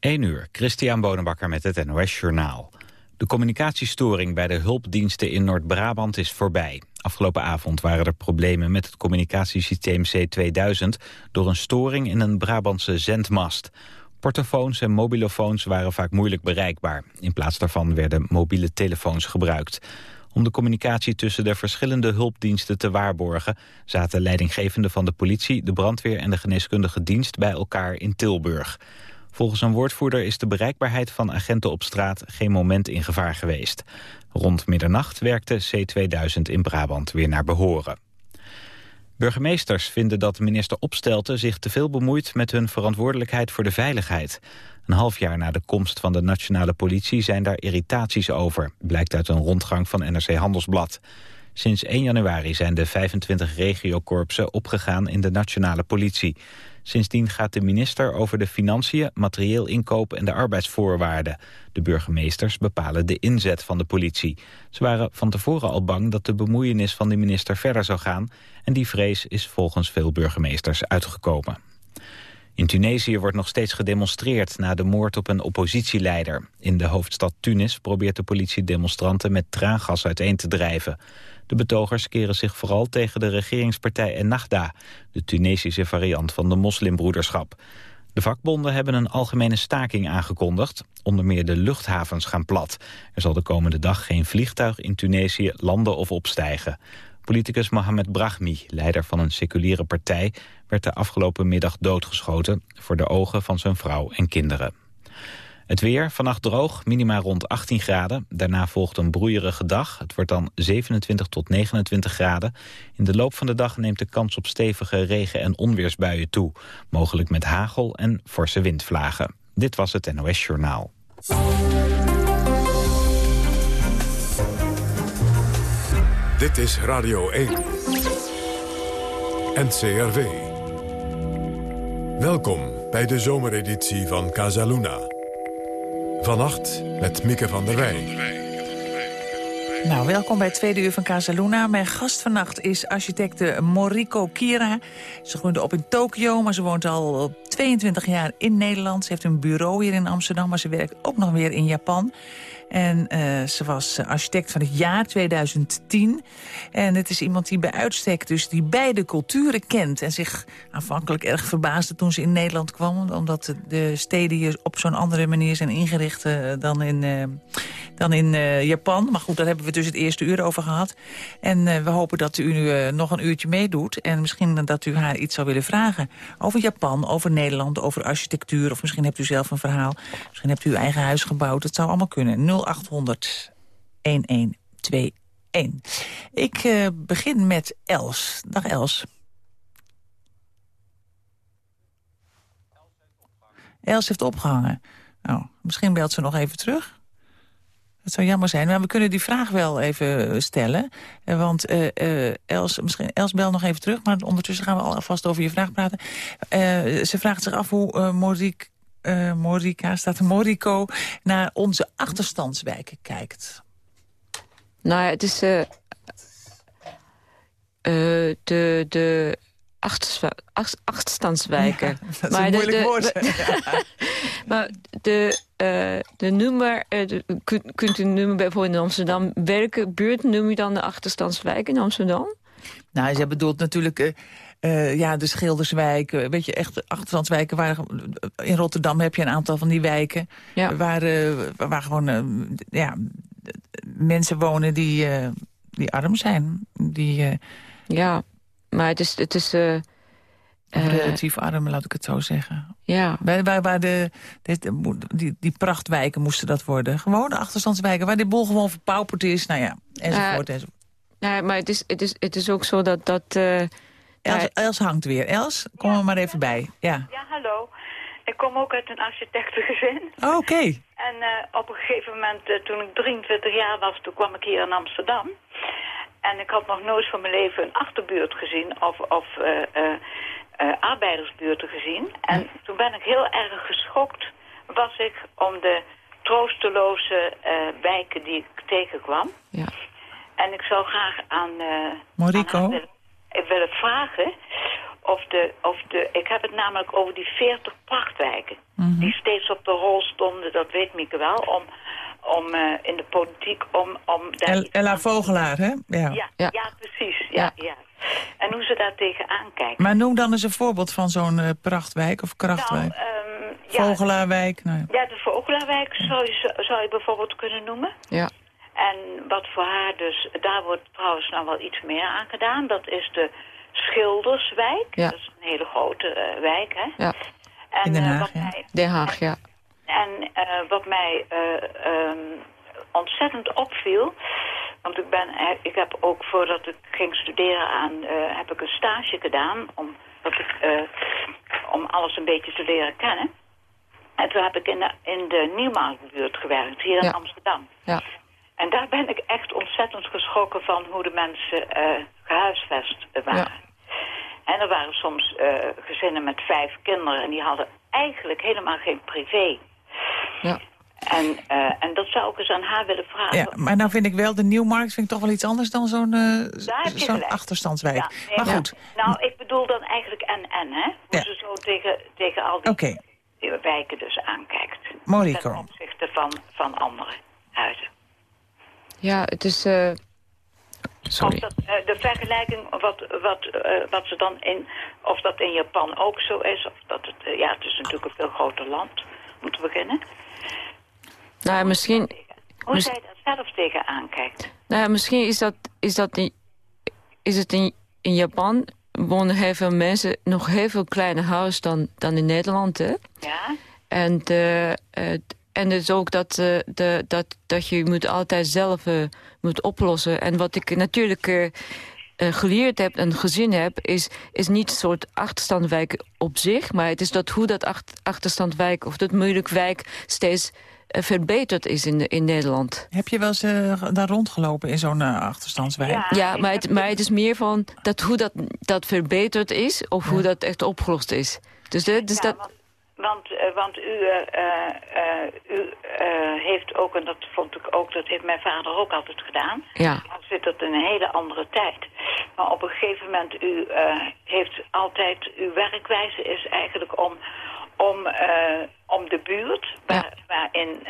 1 uur, Christian Bonenbakker met het NOS Journaal. De communicatiestoring bij de hulpdiensten in Noord-Brabant is voorbij. Afgelopen avond waren er problemen met het communicatiesysteem C2000... door een storing in een Brabantse zendmast. Portofoons en mobilofoons waren vaak moeilijk bereikbaar. In plaats daarvan werden mobiele telefoons gebruikt. Om de communicatie tussen de verschillende hulpdiensten te waarborgen... zaten leidinggevenden van de politie, de brandweer en de geneeskundige dienst bij elkaar in Tilburg. Volgens een woordvoerder is de bereikbaarheid van agenten op straat geen moment in gevaar geweest. Rond middernacht werkte C2000 in Brabant weer naar behoren. Burgemeesters vinden dat minister Opstelten zich te veel bemoeit met hun verantwoordelijkheid voor de veiligheid. Een half jaar na de komst van de nationale politie zijn daar irritaties over, blijkt uit een rondgang van NRC Handelsblad. Sinds 1 januari zijn de 25 regiokorpsen opgegaan in de nationale politie. Sindsdien gaat de minister over de financiën, materieel inkoop en de arbeidsvoorwaarden. De burgemeesters bepalen de inzet van de politie. Ze waren van tevoren al bang dat de bemoeienis van de minister verder zou gaan... en die vrees is volgens veel burgemeesters uitgekomen. In Tunesië wordt nog steeds gedemonstreerd na de moord op een oppositieleider. In de hoofdstad Tunis probeert de politie demonstranten met traangas uiteen te drijven. De betogers keren zich vooral tegen de regeringspartij Ennahda... de Tunesische variant van de moslimbroederschap. De vakbonden hebben een algemene staking aangekondigd. Onder meer de luchthavens gaan plat. Er zal de komende dag geen vliegtuig in Tunesië landen of opstijgen. Politicus Mohamed Brahmi, leider van een seculiere partij... werd de afgelopen middag doodgeschoten voor de ogen van zijn vrouw en kinderen. Het weer, vannacht droog, minima rond 18 graden. Daarna volgt een broeierige dag. Het wordt dan 27 tot 29 graden. In de loop van de dag neemt de kans op stevige regen- en onweersbuien toe. Mogelijk met hagel en forse windvlagen. Dit was het NOS Journaal. Dit is Radio 1. NCRV. Welkom bij de zomereditie van Casaluna. Vannacht met Mieke van der Wij. Nou, welkom bij het tweede uur van Casaluna. Mijn gast vannacht is architecte Moriko Kira. Ze groeide op in Tokio, maar ze woont al 22 jaar in Nederland. Ze heeft een bureau hier in Amsterdam, maar ze werkt ook nog weer in Japan. En uh, ze was architect van het jaar 2010. En het is iemand die bij uitstek dus die beide culturen kent... en zich aanvankelijk erg verbaasde toen ze in Nederland kwam... omdat de steden hier op zo'n andere manier zijn ingericht uh, dan in, dan in Japan. Maar goed, daar hebben we dus het eerste uur over gehad. En we hopen dat u nu nog een uurtje meedoet... en misschien dat u haar iets zou willen vragen over Japan, over Nederland... over architectuur, of misschien hebt u zelf een verhaal. Misschien hebt u uw eigen huis gebouwd. Het zou allemaal kunnen. 0800 1121. Ik uh, begin met Els. Dag Els. Els heeft opgehangen. Nou, misschien belt ze nog even terug. Het zou jammer zijn, maar we kunnen die vraag wel even stellen. Eh, want uh, Els, misschien, Els belt nog even terug, maar ondertussen gaan we alvast over je vraag praten. Ze vraagt zich af hoe Morique uh, Morica, staat Morico, naar onze achterstandswijken kijkt? Nou ja, het is uh, uh, de, de achterstandswijken. Ja, dat is maar een moeilijk de, woord. Maar de, uh, de nummer, de, kunt, kunt u nummer bijvoorbeeld in Amsterdam... welke buurt noem je dan de achterstandswijk in Amsterdam? Nou, ze bedoelt natuurlijk... Uh, ja, de Schilderswijk, weet je, echt achterstandswijken. Waar, in Rotterdam heb je een aantal van die wijken. Ja. Waar, uh, waar gewoon uh, ja, mensen wonen die, die arm zijn. Die, ja, maar het is... Het is relatief arm, laat ik het zo zeggen. Ja. Waar, waar, waar de, de, die, die prachtwijken moesten dat worden. Gewoon de achterstandswijken, waar die boel gewoon verpauperd is. Nou ja, enzovoort. enzovoort. Ja, maar het is, het, is, het is ook zo dat... dat Els, Els, hangt weer. Els, kom ja. er maar even bij. Ja. ja, hallo. Ik kom ook uit een architectengezin. Oh, Oké. Okay. En uh, op een gegeven moment, uh, toen ik 23 jaar was, toen kwam ik hier in Amsterdam. En ik had nog nooit van mijn leven een achterbuurt gezien of, of uh, arbeidersbuurten gezien. En toen ben ik heel erg geschokt, was ik om de troosteloze wijken die ik tegenkwam. Ja. En ik zou graag aan... Morico? Wil het vragen of de, of de... Ik heb het namelijk over die 40 prachtwijken. Mhm. Die steeds op de rol stonden, dat weet Mieke wel, om, om eh, in de politiek, om, om daar El- Ella aan- Vogelaar, hè? Ja. Ja, ja. Ja. precies. Ja, ja. En hoe ze daar tegenaan kijken. Maar noem dan eens een voorbeeld van zo'n eh, prachtwijk of krachtwijk. Nou, ehm, ja, Vogelaarwijk. Nou, ja. ja, de Vogelaarwijk zou je, zou je bijvoorbeeld kunnen noemen. Ja. En wat voor haar dus, daar wordt trouwens nou wel iets meer aan gedaan. Dat is de Schilderswijk. Ja. Dat is een hele grote eh, wijk, hè? Ja. En, In Den eh, Haag, ja. mij, Den Haag, ja. en eh, wat mij eh, ehm, ontzettend opviel... Want ik, ben, ik heb ook voordat ik ging studeren aan... heb ik een stage gedaan om, dat ik, om alles een beetje te leren kennen. En toen heb ik in de, in de Nieuwmarktbuurt gewerkt, hier in Ja. Amsterdam. Ja. En daar ben ik echt ontzettend geschrokken van hoe de mensen eh, gehuisvest waren. En er waren soms eh, gezinnen met vijf kinderen en die hadden eigenlijk helemaal geen privé. Ja. En, eh, en dat zou ik eens aan haar willen vragen. Ja, maar nou vind ik wel, de Nieuwmarkt vind ik toch wel iets anders dan zo'n gelijk. achterstandswijk. Ja, nee, maar goed, Nou, ik bedoel dan eigenlijk en-en, hè? Hoe Ja. ze zo tegen, tegen al die wijken dus aankijkt. Morico. Ten opzichte van, van andere huizen. Ja, het is... eh, Sorry. Of dat, eh, de vergelijking, wat, wat, eh, wat ze dan in, of dat in Japan ook zo is, of dat het, ja, het is natuurlijk een veel groter land, om te beginnen. Nou, misschien, Hoe zij daar zelf tegen aankijkt. nou, ja, misschien is, dat, is, dat in, is het in, in Japan wonen heel veel mensen nog heel veel kleiner huis dan, dan in Nederland, hè? Ja? En, de, eh, en het is ook dat, eh, de, dat, dat je moet altijd zelf eh, moet oplossen. En wat ik natuurlijk eh, eh, geleerd heb en gezien heb... Is, is niet een soort achterstandwijk op zich... maar het is dat hoe dat acht, achterstandwijk of dat moeilijk wijk... steeds verbeterd is in, in Nederland. Heb je wel eens daar rondgelopen in zo'n achterstandswijk? Ja. Ja, maar het, maar het is meer van dat hoe dat, dat verbeterd is... of hoe dat echt opgelost is. Dus, de, dus Ja, dat... want, want, eh, want u, eh, eh, u heeft ook, en dat vond ik ook, dat heeft mijn vader ook altijd gedaan. Ja, Al zit dat in een hele andere tijd. Maar op een gegeven moment, u heeft altijd, uw werkwijze is eigenlijk om, om, om de buurt, waar, waarin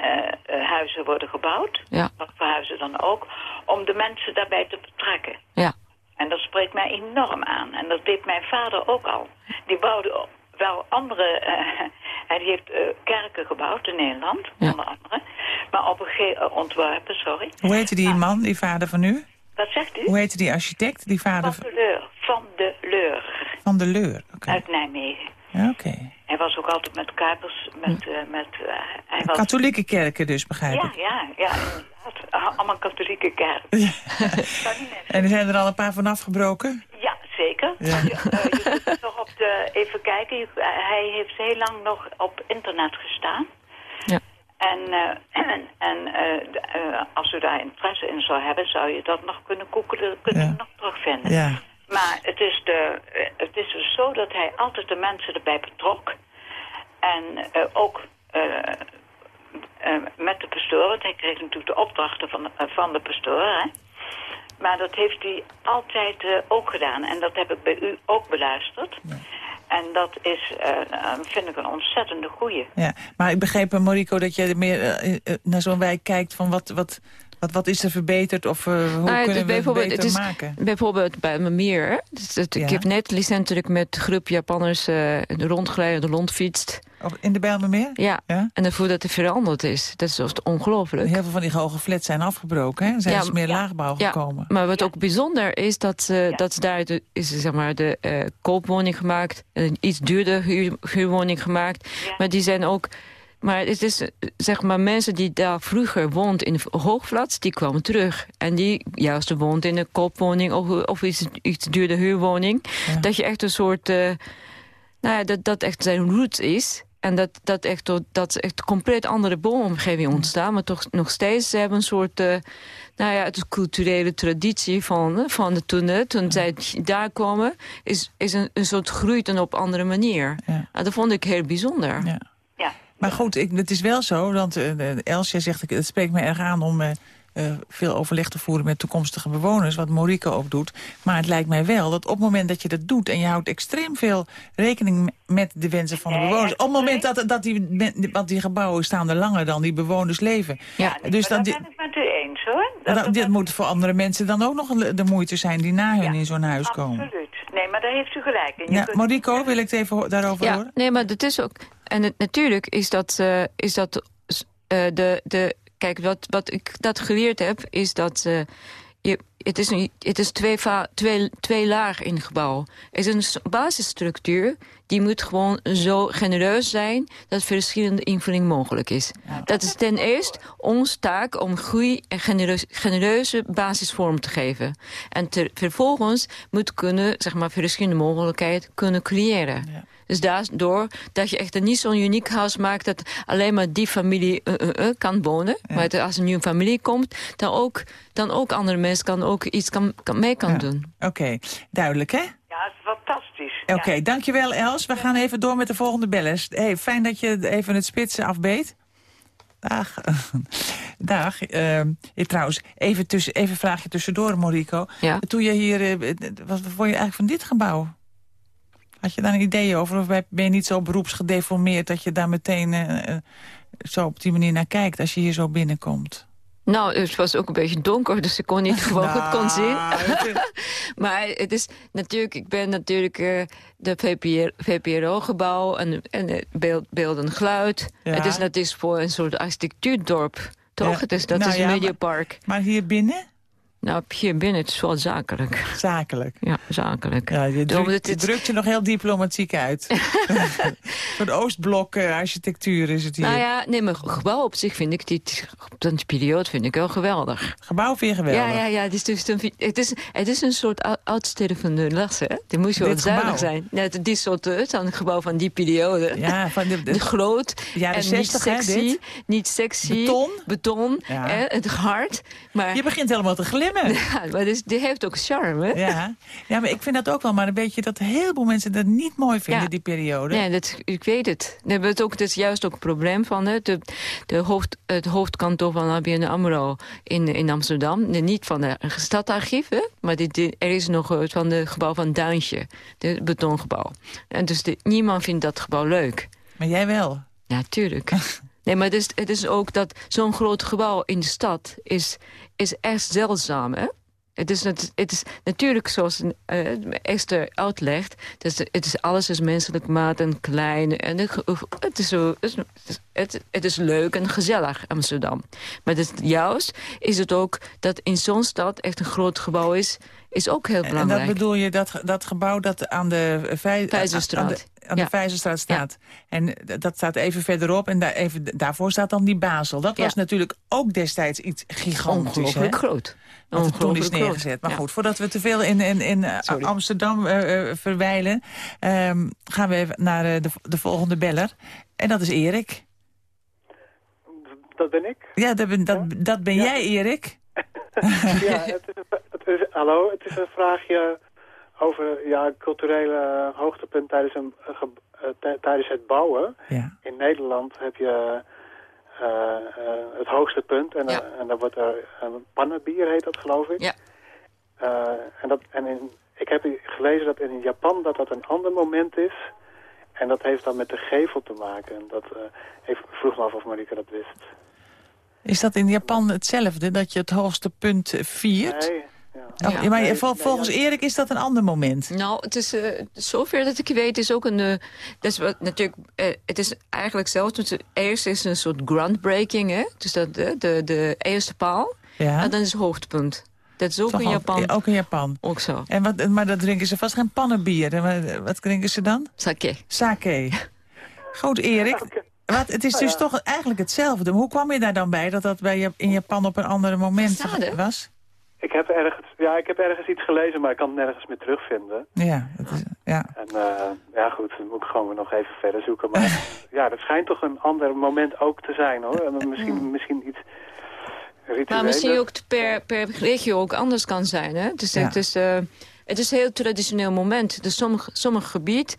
huizen worden gebouwd, ja, wat voor huizen dan ook, om de mensen daarbij te betrekken. ja. En dat spreekt mij enorm aan. En dat deed mijn vader ook al. Die bouwde wel andere... eh, hij heeft eh, kerken gebouwd in Nederland, Ja. onder andere. Maar op een gegeven ontworpen, sorry. Hoe heette die man, die vader van u? Wat zegt u? Hoe heette die architect, die vader Van de Leur. Van de Leur. van de Leur? Oké. Uit Nijmegen. Ja, oké. Hij was ook altijd met Kuipers. Met, eh, met, eh, hij was... Katholieke kerken dus, begrijp Ja, ik. ja, ja, inderdaad. Allemaal katholieke kerken. Meer En er zijn er al een paar van afgebroken? Ja, zeker. Ja. Je, eh, je kunt nog op de, even kijken, je- eh, hij heeft heel lang nog op internet gestaan. Ja. En, eh, en, eh, eh, als u daar interesse in zou hebben, zou je dat nog kunnen googelen, kunnen Ja. we nog terugvinden. Ja. Maar het is, de, eh, het is dus zo dat hij altijd de mensen erbij betrok. En eh, ook eh, eh, met de pastoor, want hij kreeg natuurlijk de opdrachten van, eh, van de pastoor. Hè? Maar dat heeft hij altijd eh, ook gedaan. En dat heb ik bij u ook beluisterd. En dat is, eh, vind ik, een ontzettende goeie. Ja, maar ik begreep, Morico, dat je meer naar zo'n wijk kijkt van wat, wat, wat, wat is er verbeterd of eh, hoe het is kunnen we het beter het is maken? Bijvoorbeeld bij Mamir. hè. Dus het- Ja. Ik heb net recentelijk met een groep Japanners uh, rondgereden, rondfietst. In de Bijlmermeer? Ja. Ja? en dan voel dat het veranderd is. Dat is ongelooflijk. Heel veel van die hoge flats zijn afgebroken, hè? Er zijn Ja, dus meer ja. laagbouw Ja, gekomen. maar wat ook bijzonder is, dat, ze, Ja. dat ze daar de, is zeg maar, de eh, koopwoning gemaakt. Een iets duurder huur, huurwoning gemaakt. Ja. Maar die zijn ook... Maar het is, zeg maar, mensen die daar vroeger woonden in hoogflats, die kwamen terug. En die juist woont in een koopwoning of, of iets, iets duurder huurwoning. Ja. Dat je echt een soort, eh, nou ja, dat, dat echt zijn roots is. En dat, dat, echt, dat is echt compleet andere boomomgeving ontstaan. Maar toch nog steeds, ze hebben een soort, eh, nou ja, het culturele traditie van, eh, van de toen, toen zij daar kwamen, is, is een, een soort groeit en op andere manier. Ja. En dat vond ik heel bijzonder. Ja. Ja. Maar goed, ik, het is wel zo, want eh, Elsje zegt, ik- het spreekt me erg aan om eh, eh, veel overleg te voeren met toekomstige bewoners, wat Moriko ook doet. Maar het lijkt mij wel dat op het moment dat je dat doet en je houdt extreem veel rekening met de wensen van de bewoners. Op het moment dat, dat die, want die gebouwen staan er langer dan die bewoners leven. Ja, dus dan, ben ik met u eens hoor. Dat, dit moet voor andere mensen dan ook nog de moeite zijn die na hun in zo'n huis komen. Absoluut. Nee, maar daar heeft u gelijk in. Ja, Moriko, wil ik het even daarover ja, horen? Nee, maar dat is ook... En het, natuurlijk is dat, uh, is dat uh, de, de... Kijk, wat, wat ik dat geleerd heb, is dat... Uh, je, het is, een, het is twee, twee, twee laag in het gebouw. Er is een basisstructuur die moet gewoon zo genereus zijn... dat verschillende invulling mogelijk is. Dat is ten eerste ons taak om goede en genereuze, genereuze basisvorm te geven. En ter, vervolgens moet kunnen, zeg maar, verschillende mogelijkheden kunnen creëren. Ja. Dus daardoor dat je echt een niet zo'n uniek huis maakt... dat alleen maar die familie uh, uh, uh, kan wonen. Ja. Maar als een nieuwe familie komt, dan ook, dan ook andere mensen kan ook iets kan, kan mee kan ja. doen. Oké, okay. duidelijk hè? Ja, fantastisch. Oké, okay, ja. dankjewel Els. We gaan even door met de volgende bellers. Hey, fijn dat je even het spitsen afbeet. Dag. Dag. Uh, trouwens, even, tussen, even een vraagje tussendoor, Moriko. Ja? Toen je hier... Uh, wat vond je eigenlijk van dit gebouw? Had je daar een idee over? Of ben je niet zo beroepsgedeformeerd... dat je daar meteen uh, zo op die manier naar kijkt... als je hier zo binnenkomt? Nou, het was ook een beetje donker, dus ik kon niet gewoon nou, goed kon zien. maar het is natuurlijk, ik ben natuurlijk uh, de VPR, VPRO-gebouw en, en beeld, beeld en geluid. Ja. Het is natuurlijk voor een soort architectuurdorp, toch? Ja. Het is, dat nou, is een ja, mediapark. Maar, maar hier binnen? Nou, hier binnen het is wel zakelijk. Zakelijk? Ja, zakelijk. Ja, je, druk, het, je drukt je nog heel diplomatiek uit. Voor Oostblok uh, architectuur is het hier. Nou ja, nee, maar gebouw op zich vind ik, die, op die periode vind ik wel geweldig. Gebouw vind je geweldig? Ja, ja, ja het, is dus een, het, is, het is een soort oudsteden van de hè? Die moest wel zuinig zijn. Net die soort het een gebouw van die periode. Ja, van de, de, de groot jaren en 60, niet sexy. Hè, niet sexy. Beton. Beton, ja. hè, het hard. Maar, je begint helemaal te glimmen. Ja, maar dus, die heeft ook charme. Ja. ja, maar ik vind dat ook wel. Maar een beetje dat heel veel mensen dat niet mooi vinden, ja. die periode. Nee, dat, ik weet het. Hebben het ook, dat is juist ook een probleem van hè, de, de hoofd, het hoofdkantoor van ABN AMRO in, in Amsterdam. Niet van het stadarchief, hè, maar die, die, er is nog het van het gebouw van Duintje. Het betongebouw. En dus de, niemand vindt dat gebouw leuk. Maar jij wel? Ja, tuurlijk. Nee, maar het is, het is ook dat zo'n groot gebouw in de stad is, is echt zeldzaam, hè? Het is, het, het is natuurlijk, zoals uh, Esther uitlegt... Dus het is, alles is menselijk maat en klein. En het, het, is zo, het, het, het is leuk en gezellig, Amsterdam. Maar het, juist is het ook dat in zo'n stad echt een groot gebouw is... is ook heel belangrijk. En dat bedoel je, dat, dat gebouw dat aan de Vijzerstraat... Aan de, aan de ja. Vijzerstraat staat. Ja. En dat staat even verderop en daar, even, daarvoor staat dan die Basel. Dat was natuurlijk ook destijds iets gigantisch. Ongelooflijk groot. Wat er toen is neergezet. Maar goed, voordat we te veel in, in, in Amsterdam uh, uh, verwijlen... Um, gaan we even naar uh, de, de volgende beller. En dat is Erik. Dat ben ik. Ja, dat ben, dat, dat ben jij, Erik. ja, het is, hallo, het is een vraagje over ja, culturele hoogtepunt tijdens, een, tijdens het bouwen. Ja. In Nederland heb je... Uh, uh, het hoogste punt. En, ja. uh, en dan wordt er een pannenbier, heet dat geloof ik. Ja. en dat, en in, ik heb gelezen dat in Japan dat dat een ander moment is. En dat heeft dan met de gevel te maken. En dat, ik vroeg me af of Marika dat wist. Is dat in Japan hetzelfde, dat je het hoogste punt viert? Nee. Ja. Oh, maar nee, volgens Erik is dat een ander moment. Nou, het is uh, zover dat ik weet is ook een... Uh, dat is wat, natuurlijk, uh, het is eigenlijk zelfs... Dus eerst is een soort groundbreaking, hè? Dus dat de, de, de eerste paal. Ja. En dan is het hoogtepunt. Dat is ook Toch in Japan. Ook, ook in Japan. Ook zo. En wat, maar dat drinken ze vast geen pannenbier. En wat, drinken ze dan? Sake. Sake. Goed, Erik. Okay. Wat, het is dus ja. toch eigenlijk hetzelfde. Maar hoe kwam je daar dan bij dat dat bij je, in Japan op een ander moment was? Ik heb, ergens, ja, ik heb ergens iets gelezen, maar ik kan het nergens meer terugvinden. Ja, het is, ja. En uh, ja goed, dan moet ik gewoon nog even verder zoeken. Maar ja, dat schijnt toch een ander moment ook te zijn hoor. En misschien, misschien iets ritueler. Maar misschien ook per, per regio ook anders kan zijn. Hè? Dus ja. het, is, uh, het is een heel traditioneel moment. Dus sommige, sommige gebied,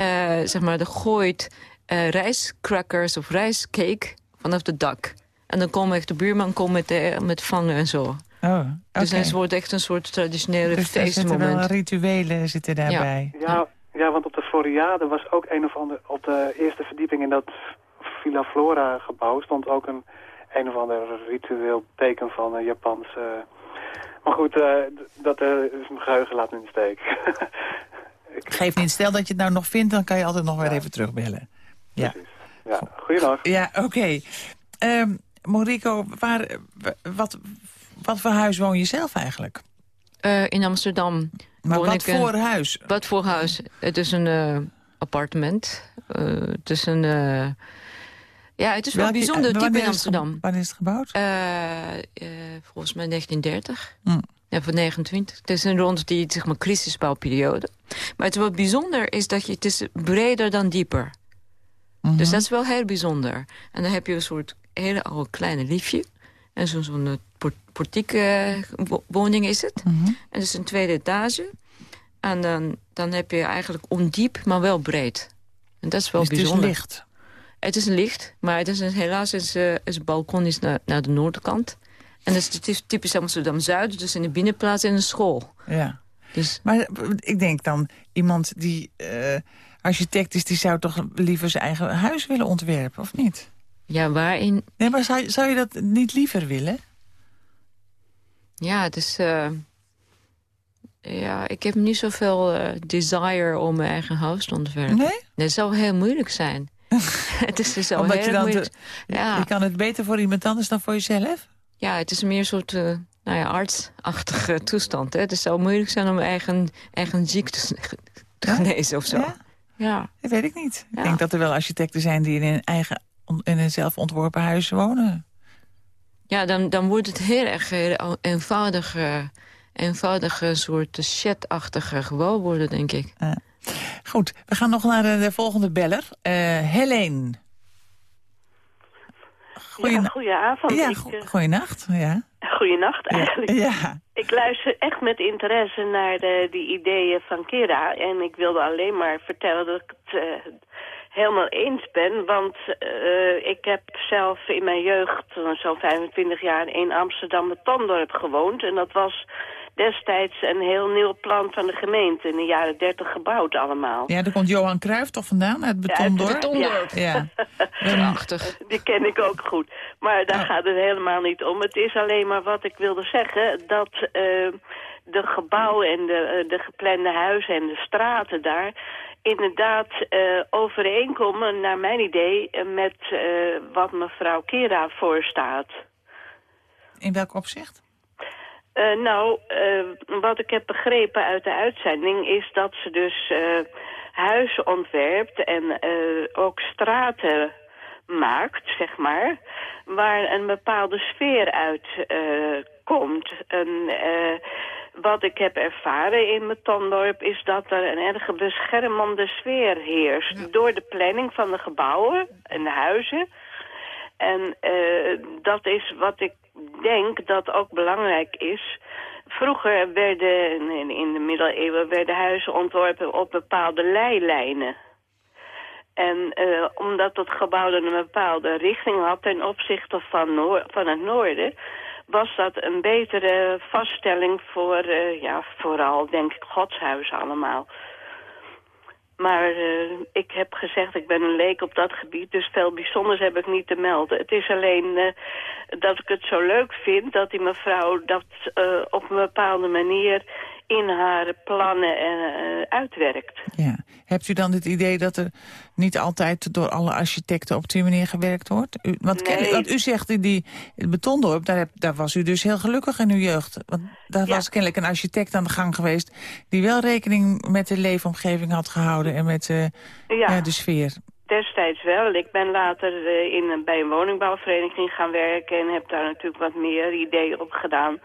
uh, zeg maar, de gooit rijstcrackers of rijstcake vanaf de dak. En dan komt echt de buurman komt met, de, met vangen en zo. Oh, oké. Dus het wordt echt een soort traditionele Dus er zitten wel feestmoment. rituelen zitten daarbij. Ja, ja, want op de Floriade was ook een of ander... Op de eerste verdieping in dat Villa Flora gebouw stond ook een een of ander ritueel teken van een Japans... eh, Maar goed, eh, dat eh, is mijn geheugen laat me in de steek. Geef niet, stel dat je het nou nog vindt, dan kan je altijd nog weer even terugbellen. Ja, Precies. Ja, goeiedag. ja oké. Ehm, Moriko, waar, wat, wat voor huis woon je zelf eigenlijk? Eh, in Amsterdam. Maar woon wat ik, eh, voor huis? Wat voor huis? Het is een eh, appartement. Het is een... ja, het is wel Welke- bijzonder type in Amsterdam. Wanneer is het gebouwd? Volgens mij 1930. Hm. Ja, van 29. Het is een rond die zeg maar, crisisbouwperiode. Maar het wat bijzonder is dat je, het is breder dan dieper. Mhm. Dus dat is wel heel bijzonder. En dan heb je een soort hele oude kleine liefje. En zo'n zo'n eh, por- portiek eh, wo- woning is het. Mhm. En het is een tweede etage. En dan, dan heb je eigenlijk ondiep, maar wel breed. En dat is wel Dus het is bijzonder. licht. Het is licht, maar het is een, helaas is, eh, is het balkon is naar, naar de noordkant. En dat is het is typisch Amsterdam-Zuid, dus in de binnenplaats en een school. Ja. Dus Maar eh, ik denk dan, iemand die architect is... die zou toch liever zijn eigen huis willen ontwerpen, of niet? ja, waarin... Nee, maar zou, zou je dat niet liever willen? Ja, is... eh, ja, ik heb niet zoveel eh, desire om mijn eigen huis te ontwerpen. Nee? Dat zou heel moeilijk zijn. het is dus Omdat heel je dan moeilijk. te- ja. Je kan het beter voor iemand anders dan voor jezelf? ja, het is meer een soort eh, nou ja, artsachtige toestand. Hè? Het zou moeilijk zijn om eigen, eigen ziekte te Ja? genezen of zo. Ja? ja. Dat weet ik niet. Ik Ja. denk dat er wel architecten zijn die in een eigen in een zelf ontworpen huis wonen. Ja, dan, dan wordt het heel erg heel eenvoudig, eh, eenvoudige soort shedachtige gebouw worden, denk ik. Goed, we gaan nog naar de, de volgende beller. Eh Helene. Ja, goedenavond. ja, ik, go- eh, goeienacht. Ja. goeienacht Ja. eigenlijk. ja. Ik luister echt met interesse naar de, die ideeën van Kira. En ik wilde alleen maar vertellen dat ik het eh, helemaal eens ben. Want eh, ik heb zelf in mijn jeugd, zo'n 25 jaar, in Amsterdam het Tondorp gewoond. En dat was destijds een heel nieuw plan van de gemeente. In de jaren 30 gebouwd allemaal. ja, daar komt Johan Cruijff toch vandaan, uit Betondorp? Betondorp. Ja. Prachtig. Die ken ik ook goed. Maar daar gaat het helemaal niet om. Het is alleen maar wat ik wilde zeggen. Dat eh, de gebouwen en de, eh, de geplande huizen en de straten daar... inderdaad eh, overeenkomen, naar mijn idee... eh, met eh, wat mevrouw Kera voorstaat. In welk opzicht? Nou, wat ik heb begrepen uit de uitzending is dat ze dus huizen ontwerpt en ook straten maakt, zeg maar, waar een bepaalde sfeer uit komt. En, eh, wat ik heb ervaren in mijn Tondorp is dat er een erg beschermende sfeer heerst. Door de planning van de gebouwen en de huizen. En eh, dat is wat ik denk dat ook belangrijk is. Vroeger werden in, de middeleeuwen werden huizen ontworpen op bepaalde leilijnen. En eh, omdat het gebouw een bepaalde richting had ten opzichte van, noor van het noorden... was dat een betere vaststelling voor, eh, ja, vooral denk ik, godshuizen allemaal. Maar eh, ik heb gezegd, ik ben een leek op dat gebied, dus veel bijzonders heb ik niet te melden. Het is alleen eh, dat ik het zo leuk vind dat die mevrouw dat op een bepaalde manier in haar plannen eh, uitwerkt. Ja. Hebt u dan het idee dat er niet altijd door alle architecten op die manier gewerkt wordt? U, want, Nee. u zegt in die in Betondorp, daar, heb, daar was u dus heel gelukkig in uw jeugd. Want daar Ja. was kennelijk een architect aan de gang geweest... die wel rekening met de leefomgeving had gehouden en met eh, Ja, de sfeer. destijds wel. Ik ben later eh, in, bij een woningbouwvereniging gaan werken en heb daar natuurlijk wat meer ideeën op gedaan.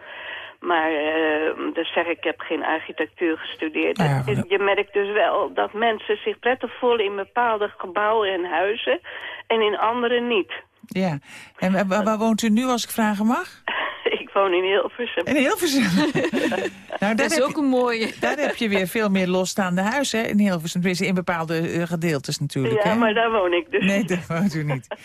Maar uh, dus zeg ik, ik heb geen architectuur gestudeerd. Ja, je merkt dus wel dat mensen zich prettig voelen in bepaalde gebouwen en huizen en in andere niet. Ja. En wa- waar, waar woont u nu, als ik vragen mag? ik woon in Hilversum. In Hilversum. nou, Dat is ook een mooie. Daar heb je weer veel meer losstaande huizen hè, in Hilversum. Tenminste, in bepaalde eh, gedeeltes natuurlijk. Ja, hè? maar daar woon ik dus Nee, daar woont u niet.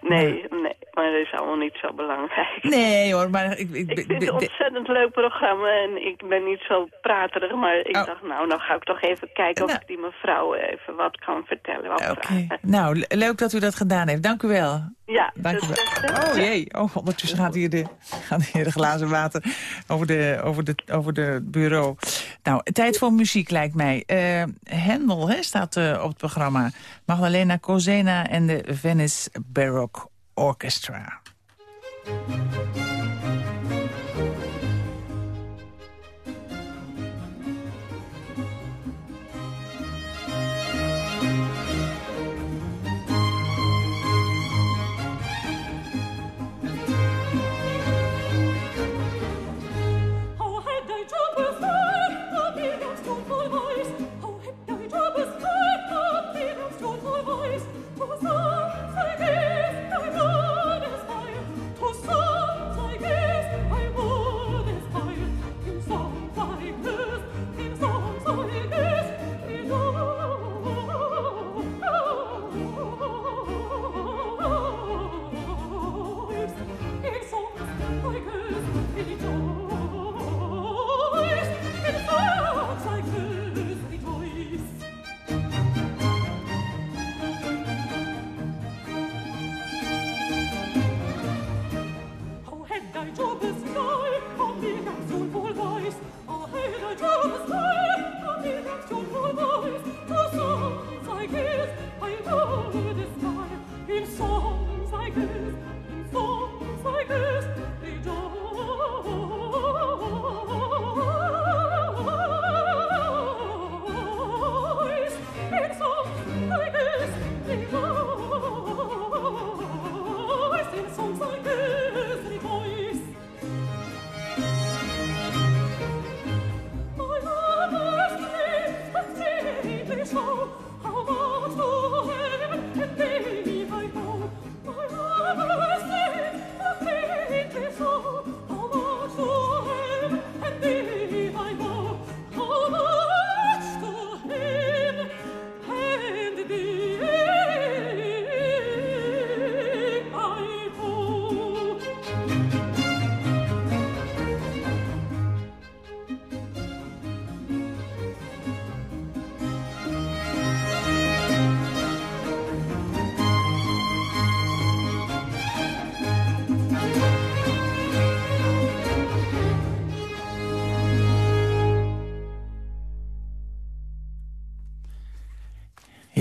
Nee, nee. Maar dat is allemaal niet zo belangrijk. Nee hoor, maar... Ik, ik, ik vind het een ontzettend leuk programma en ik ben niet zo praterig, maar ik oh. dacht, nou, dan ga ik toch even kijken of Nou. ik die mevrouw even wat kan vertellen. Oké, nou, le- leuk dat u dat gedaan heeft. Dank u wel. Ja, Dank u wel. Oh jee, oh, ondertussen gaat hier, de, gaan hier de glazen water over de, over de, over de bureau. Nou, tijd voor muziek lijkt mij. Eh Hendel hè, staat eh, op het programma. Magdalena Cozena en de Venice Baroque Orchestra.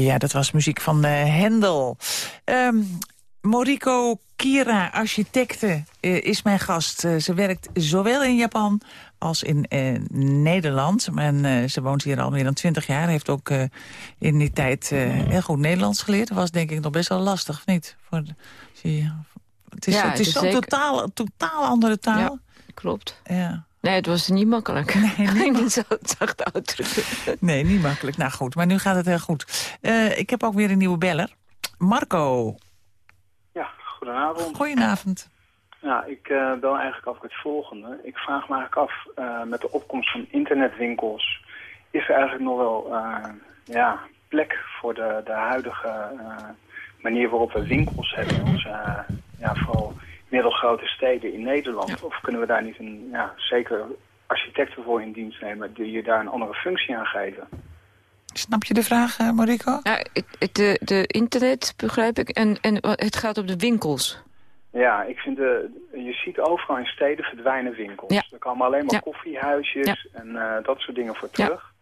Ja, dat was muziek van eh, Hendel. Ehm Moriko Kira, architecte, eh, is mijn gast. Eh, ze werkt zowel in Japan als in Nederland. En ze woont hier al meer dan twintig jaar. Heeft ook in die tijd heel goed Nederlands geleerd. Dat was denk ik nog best wel lastig, of niet? Voor zie je, het is, Ja, het het is is zo'n zeker- totaal, totaal andere taal. Ja. Klopt. Ja. Nee, het was niet makkelijk. Nee, niet niet zo zacht uitdrukken. Nee, niet makkelijk. Nou goed, maar nu gaat het heel goed. Eh, ik heb ook weer een nieuwe beller. Marco, Ja, goedenavond. goedenavond. Ja, ik eh bel eigenlijk af met het volgende. Ik vraag me eigenlijk af, eh, met de opkomst van internetwinkels... is er eigenlijk nog wel eh, ja, plek voor de, de huidige eh, manier waarop we winkels hebben... in onze, ja, vooral middelgrote steden in Nederland? Of kunnen we daar niet een, ja, zeker architecten voor in dienst nemen... die je daar een andere functie aan geven? Snap je de vraag, eh, Mariko? Ja, de, de internet begrijp ik. En, en het gaat op de winkels. Ja, ik vind de, je ziet overal in steden verdwijnen winkels. Ja. Er komen alleen maar Ja. koffiehuisjes Ja. en eh, dat soort dingen voor Ja. terug.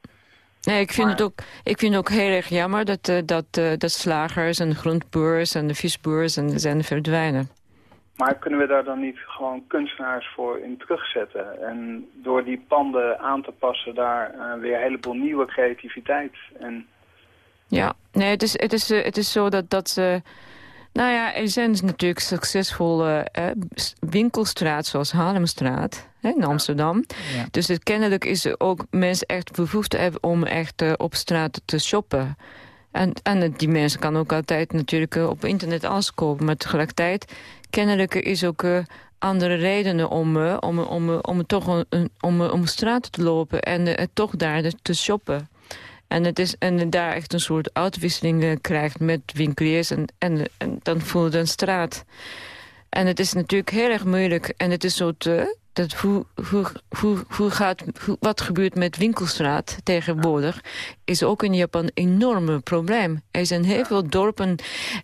Nee, ik vind, Maar- het ook, ik vind het ook heel erg jammer dat, eh, dat, eh, dat slagers en de groentboers en de visboers en zijn verdwijnen. Maar kunnen we daar dan niet gewoon kunstenaars voor in terugzetten? En door die panden aan te passen, daar eh, weer een heleboel nieuwe creativiteit. En Ja, nee, het is, het is, eh, het is zo dat, dat ze... Nou ja, er zijn dus natuurlijk succesvolle eh, winkelstraat zoals Haarlemstraat hè, in Amsterdam. Ja. Dus het, kennelijk is er ook mensen echt hebben om echt op straat te shoppen. En, en die mensen kan ook altijd natuurlijk eh, op internet alles kopen. Maar tegelijkertijd, kennelijk is ook eh, andere redenen om, eh, om, om, om, toch om, om straat te lopen en toch daar te shoppen. En, het is, en daar echt een soort uitwisseling krijgt met winkeliers. En, en, dan voel je een straat. En het is natuurlijk heel erg moeilijk. En het is zo te, dat hoe, hoe, hoe, hoe gaat, hoe, wat gebeurt met winkelstraat tegenwoordig... is ook in Japan een enorm probleem. Er zijn heel veel dorpen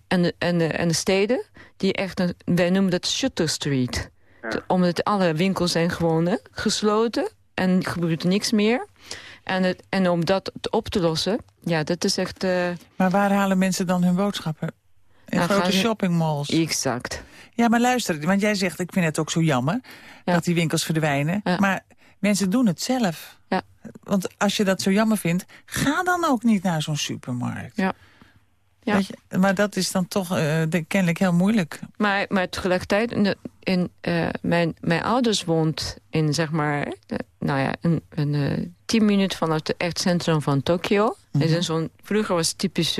en, en, en steden die echt... Een, wij noemen dat shutter street. Ja. Omdat alle winkels zijn gewoon hè, gesloten en er gebeurt niks meer. En, het, en om dat op te lossen, ja, dat is echt... eh, Maar waar halen mensen dan hun boodschappen? In Nou, grote shoppingmalls. exact. Ja, maar luister, want jij zegt, ik vind het ook zo jammer... Ja. dat die winkels verdwijnen. Ja. Maar mensen doen het zelf. Ja. Want als je dat zo jammer vindt, ga dan ook niet naar zo'n supermarkt. Ja. Ja. Je, maar dat is dan toch eh, de- kennelijk heel moeilijk. Maar, maar tegelijkertijd, in, de- in, eh, mijn, mijn ouders woont in, zeg maar, nou ja, een, een eh, tien minuten vanaf het echt centrum van Tokio. Er is een zo'n, vroeger was het typisch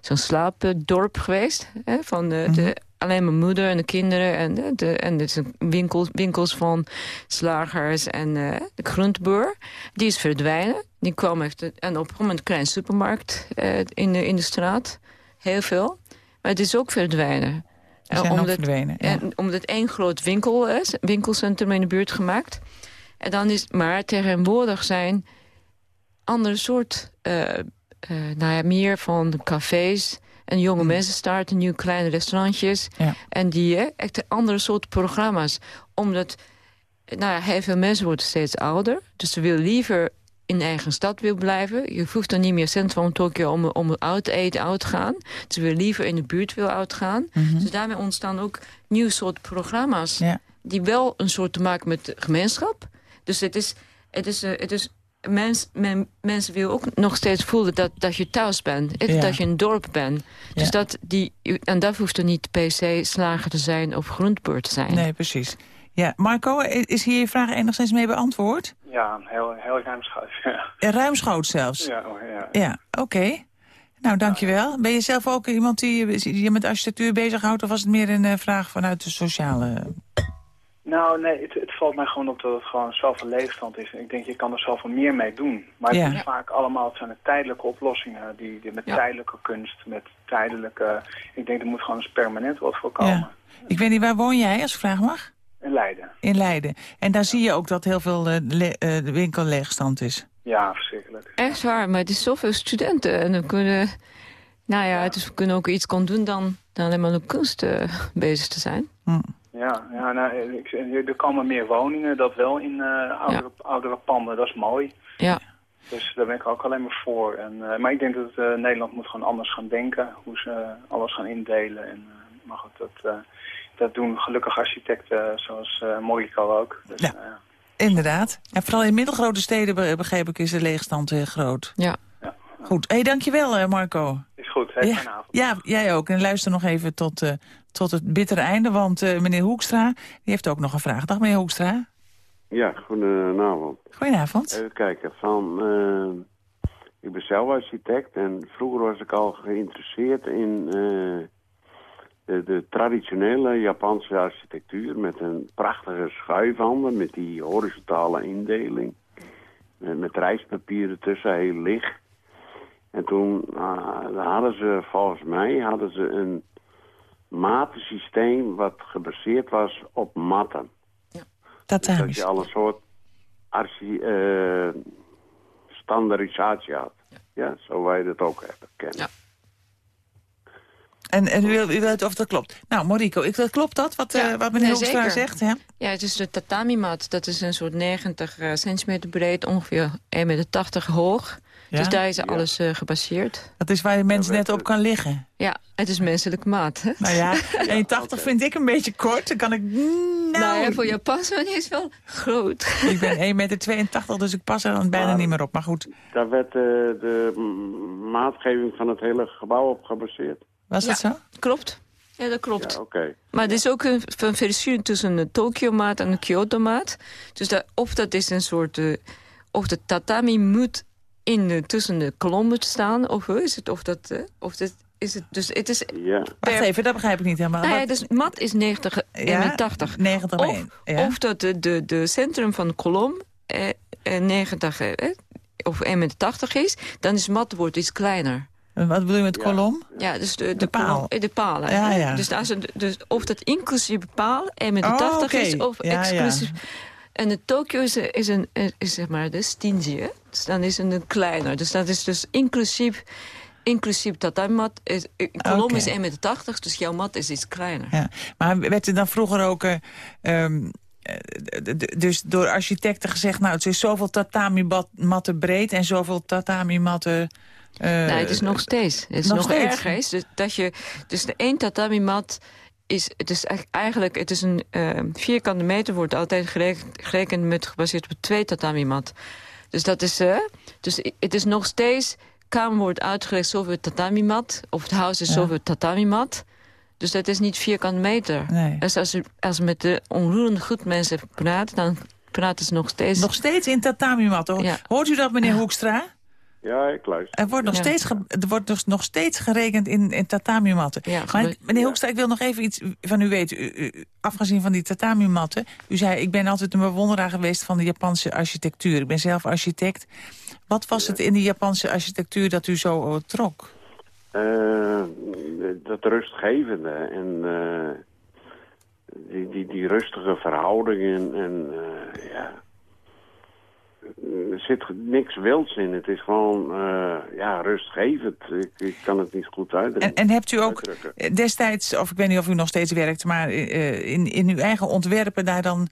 zo'n slaapdorp geweest. Hè, van de, Mhm. de, alleen mijn moeder en de kinderen. En, de, en er zijn winkels, winkels van slagers en eh, de groenteboer. Die is verdwijnen. Die kwam echt, en op een klein supermarkt eh, in, de, in de straat. Heel veel. Maar het is ook verdwijnen. En zijn ook omdat- verdwenen. Ja. en omdat één groot winkel is, winkelcentrum in de buurt gemaakt. En dan is maar tegenwoordig zijn andere soort, eh, eh, nou ja, meer van cafés. En jonge mensen starten nu kleine restaurantjes. Ja. En die eh, echt andere soort programma's. Omdat, nou ja, heel veel mensen worden steeds ouder. Dus ze willen liever in eigen stad wil blijven. Je hoeft dan niet meer centrum Tokio om, om uit te eten, uit te gaan. Ze willen liever in de buurt wil uitgaan. Dus daarmee ontstaan ook nieuwe soort programma's. Ja. Die wel een soort te maken met gemeenschap. Dus het is... Het is, eh, het is Mens, men, mensen willen ook nog steeds voelen dat, dat je thuis bent. Ja. Dat je een dorp bent. Dus Ja. dat die, en dat hoeft er niet se slager te zijn of groentboer te zijn. Nee, precies. Ja, Marco, is hier je vraag enigszins mee beantwoord? Ja, heel, heel ruimschoots. Ja, ruimschoots zelfs. ja, oh, ja. Ja, oké. Nou, dankjewel. Ben je zelf ook iemand die die je met architectuur bezighoudt... of was het meer een eh, vraag vanuit de sociale... Nou, nee, het, het valt mij gewoon op dat het gewoon zoveel leegstand is. En ik denk, je kan er zoveel meer mee doen. Maar Ja. het is vaak allemaal, het zijn de tijdelijke oplossingen. Die, die met Ja. tijdelijke kunst, met tijdelijke... Ik denk, er moet gewoon eens permanent wat voor komen. Ja. Ik weet niet, waar woon jij, als ik vraag mag? In Leiden. In Leiden. En daar zie je ook dat heel veel le- de winkel leegstand is. Ja, verschrikkelijk. Echt waar, maar het is zoveel studenten. En we kunnen, nou ja, dus we kunnen ook iets kon doen dan, dan alleen maar met kunst eh, bezig te zijn. Hm. Ja, ja nou, ik, er komen meer woningen, dat wel in eh, oudere, oudere panden. Dat is mooi. Ja, Dus daar ben ik ook alleen maar voor. En, eh, maar ik denk dat eh, Nederland moet gewoon anders gaan denken. Hoe ze alles gaan indelen. En, eh, maar goed, dat, eh, dat doen gelukkig architecten zoals eh Moriko ook. Dus, Ja. eh, ja. Inderdaad. En vooral in middelgrote steden, be- begreep ik, is de leegstand heel groot. ja. Goed. Hé, hey, dankjewel eh, Marco. Is goed, hè? Ja, Fijne avond. ja, jij ook. En luister nog even tot, eh, tot het bittere einde, want eh, meneer Hoekstra die heeft ook nog een vraag. Dag meneer Hoekstra. Ja, goedenavond. Goedenavond. Even kijken, van, eh, ik ben zelf architect en vroeger was ik al geïnteresseerd in eh, de, de traditionele Japanse architectuur met een prachtige schuifhanden met die horizontale indeling. Met, met rijstpapier ertussen, heel licht. En toen ah, hadden ze, volgens mij, hadden ze een matensysteem wat gebaseerd was op matten. Dus dat Tatamis. je al een soort archi eh, standaardisatie had. Ja, zo wij dat ook hebben kennen. Ja. En, en u, wil- u weet of dat klopt. Nou, Moriko, ik, dat klopt dat, wat, Ja, eh, wat meneer nee, Hoekstra zegt? Hè? ja, het is de tatami-mat. Dat is een soort 90 eh, centimeter breed, ongeveer 1,80 meter hoog. Ja? Dus daar is alles eh, gebaseerd. Dat is waar je mensen Ja, net op kan liggen. Ja, het is menselijk maat. Hè? Nou ja, 1,80 vind ik een beetje kort. Dan kan ik... Nou, Nou ja, voor Japanse is het wel groot. ik ben 1,82 meter, dus ik pas er dan bijna Maar- niet meer op. Maar goed, Daar werd eh, de mm, maatgeving van het hele gebouw op gebaseerd. was dat zo? Klopt. Ja, dat klopt. Ja, oké. Maar er is ook een, een verschil tussen de Tokyo-maat en de Kyoto-maat. Dus dat, of dat is een soort... eh, of de tatami moet in de, tussen de kolommen staan, of hoe is het? Of dat... eh, of dat is het, dus het is... Ja, Wacht even, dat begrijp ik niet helemaal. Nou ja, Wat- dus mat is 90 en 80. 90 Of, ja. of dat de, de, de centrum van de kolom eh, eh, 90 eh, of 1,80 is, dan is mat wordt iets kleiner. Wat bedoel je met kolom? Ja, dus de, de, De paal. kolom- eh, De palen. Ja, ja. Dus, zijn de- dus of dat inclusief paal 1,80 meter Oh, oké. is of Ja, ja. exclusief. En de Tokyo is, is, een, is zeg maar de stingy, hè? Dan is het een kleiner. Dus dat is dus inclusief, inclusief tatami-mat. Is, een kolom is 1,80 meter, dus jouw mat is iets kleiner. Ja. Maar werd er dan vroeger ook... eh, ehm, eh, dus door architecten gezegd... nou, het is zoveel tatami-matten breed en zoveel tatami-matten... eh, nee, het is nog steeds. Het is nog nog, steeds? erger. Is dus, dat je, dus de één tatami-mat is, het is eigenlijk, het is een eh, vierkante meter, wordt altijd gerekend, gerekend met gebaseerd op twee tatami-mat. Dus dat is, eh, dus het is nog steeds, kamer wordt uitgelegd zoveel tatami-mat, of het huis is Ja. zoveel tatami-mat. Dus dat is niet vierkante meter. Nee. Dus als, je- als met de onroerende goed mensen praat, dan praten ze nog steeds. Nog steeds in tatami-matten. Ja. Hoort u dat, meneer Hoekstra? Ja, ik luister. Er wordt nog, Ja. steeds, ge- er wordt dus nog steeds gerekend in, in tatami-matten. Ja, maar gebeurt- meneer Hoekstra, ik wil nog even iets van u weten. U, u- afgezien van die tatami-matten. U zei, ik ben altijd een bewonderaar geweest van de Japanse architectuur. Ik ben zelf architect. Wat was het in de Japanse architectuur dat u zo eh, trok? Eh, dat rustgevende en eh, die, die, die rustige verhoudingen en eh, ja... Er zit niks wilds in. Het is gewoon eh, ja, rustgevend. Ik, ik kan het niet goed uitdrukken. En, en hebt u ook uitdrukken. destijds, of ik weet niet of u nog steeds werkt... maar eh, in, in uw eigen ontwerpen daar dan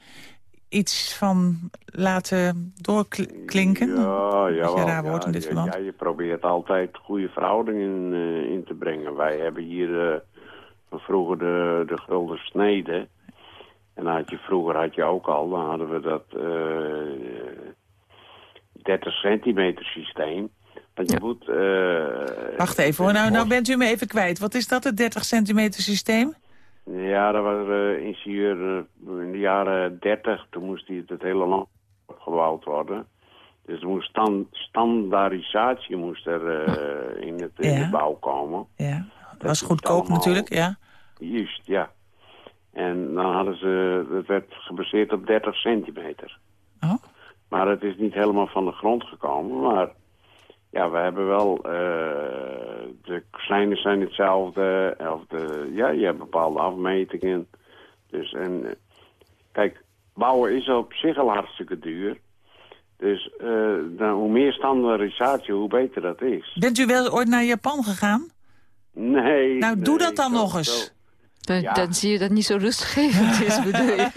iets van laten doorklinken? Ja, ja, Beetje raar woord in dit ja, ja, je probeert altijd goede verhoudingen eh, in te brengen. Wij hebben hier van vroeger de, de gulden snede. En had je, vroeger had je ook al, dan hadden we dat 30 centimeter systeem. Want je moet... eh, Wacht even hoor, nou, nou bent u me even kwijt. Wat is dat, het 30 centimeter systeem? Ja, dat was eh ingenieur eh, in de jaren 30. Toen moest die het hele land opgebouwd worden. Dus er moest stan- standaardisatie moest er eh, in, het, in Ja. de bouw komen. Ja, dat was goedkoop allemaal- natuurlijk, ja. Juist, ja. En dan hadden ze, het werd gebaseerd op 30 centimeter. Maar het is niet helemaal van de grond gekomen. Maar ja, we hebben wel, eh, de kozijnen zijn hetzelfde. Of de, ja, je hebt bepaalde afmetingen. Dus en, eh, kijk, bouwen is op zich al hartstikke duur. Dus eh, dan, hoe meer standaardisatie, hoe beter dat is. Bent u wel ooit naar Japan gegaan? Nee. Nou, doe nee, dat dan nog eens. zo. Dan, Ja. dan zie je dat niet zo rustgevend is, bedoel je?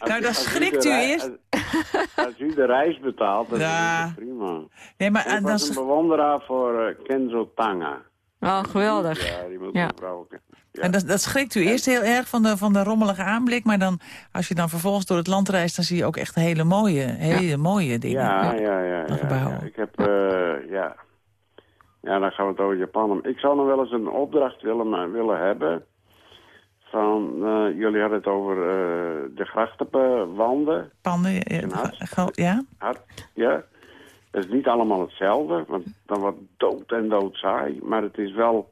Nou, dan schrikt u eerst. Als, u de reis betaalt, dan Ja. is het prima. Nee, maar Ik eh, dan... was een bewonderaar voor eh, Kenzo Tanga. Oh, geweldig. Ja, die moet Ja. Ja. En dat, dat schrikt u eerst heel erg van de, van de rommelige aanblik. Maar dan, als je dan vervolgens door het land reist... dan zie je ook echt hele mooie, hele mooie dingen. Ja, ja, ja. ja. Ik heb, eh, ja. Ja, dan gaan we het over Japan om. Ik zou nog wel eens een opdracht willen, willen hebben. Van, eh, jullie hadden het over eh, de grachtenwanden. Panden, ja, Hart. ja? Hard, ja. Het is niet allemaal hetzelfde, want dan wordt dood en dood saai. Maar het is wel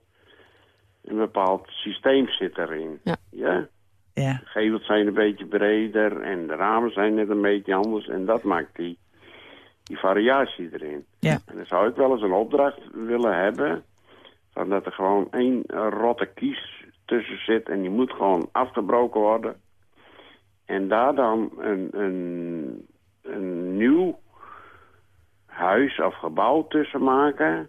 een bepaald systeem zit erin. Ja. ja? Ja. De gevels zijn een beetje breder en de ramen zijn net een beetje anders. En dat maakt die, die variatie erin. Ja. En dan zou ik wel eens een opdracht willen hebben... van dat er gewoon één rotte kies tussen zit... en die moet gewoon afgebroken worden. En daar dan een, een, een nieuw huis of gebouw tussen maken...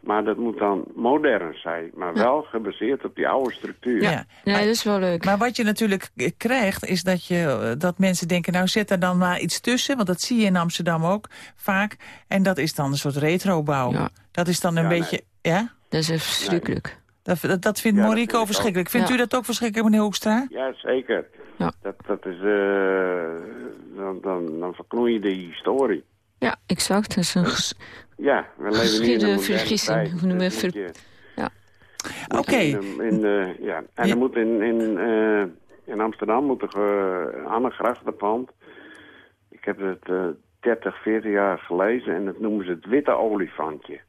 Maar dat moet dan modern zijn, maar wel gebaseerd op die oude structuur. Ja. Ja, Maar- dat is wel leuk. Maar wat je natuurlijk krijgt, is dat, je, eh, dat mensen denken... nou, zet er dan maar iets tussen, want dat zie je in Amsterdam ook vaak. En dat is dan een soort retrobouw. Ja. Dat is dan een Ja, beetje... Ja? Dat is verschrikkelijk. Dat, dat, dat vindt Ja, dat Morico vind verschrikkelijk. Vindt Ja. u dat ook verschrikkelijk, meneer Hoekstra? Ja, zeker. Ja. Dat, dat is, eh, dan, dan, dan verknoei je de historie. Ja, exact. Dat is een ges- Ja, we leven nu in Geschieden vergissing, hoe noem ver- je- ja. Oké. In, in, eh, ja. En Ja. er moet in, in, eh, in Amsterdam moet er uh, aan een grachtenpand. Ik heb het eh 30, 40 jaar gelezen en dat noemen ze het witte olifantje.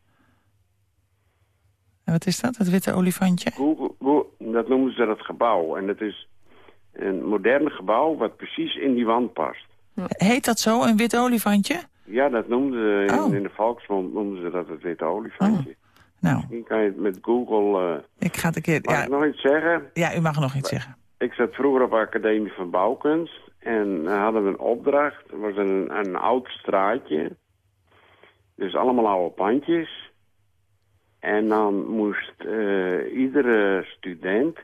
En wat is dat, het witte olifantje? Google, Google- dat noemen ze dat gebouw. En dat is een modern gebouw wat precies in die wand past. Heet dat zo, een wit olifantje? Ja, dat noemden ze in, Oh. in de volksmond noemden ze dat het witte olifantje. Nou, Misschien kan je het met Google... eh ik ga het een keer... mag Ja, ik nog iets zeggen? ja, u mag nog iets zeggen. Ik zat vroeger op de Academie van Bouwkunst. En hadden we een opdracht. Er was een, een oud straatje. Dus allemaal oude pandjes. En dan moest eh, iedere student...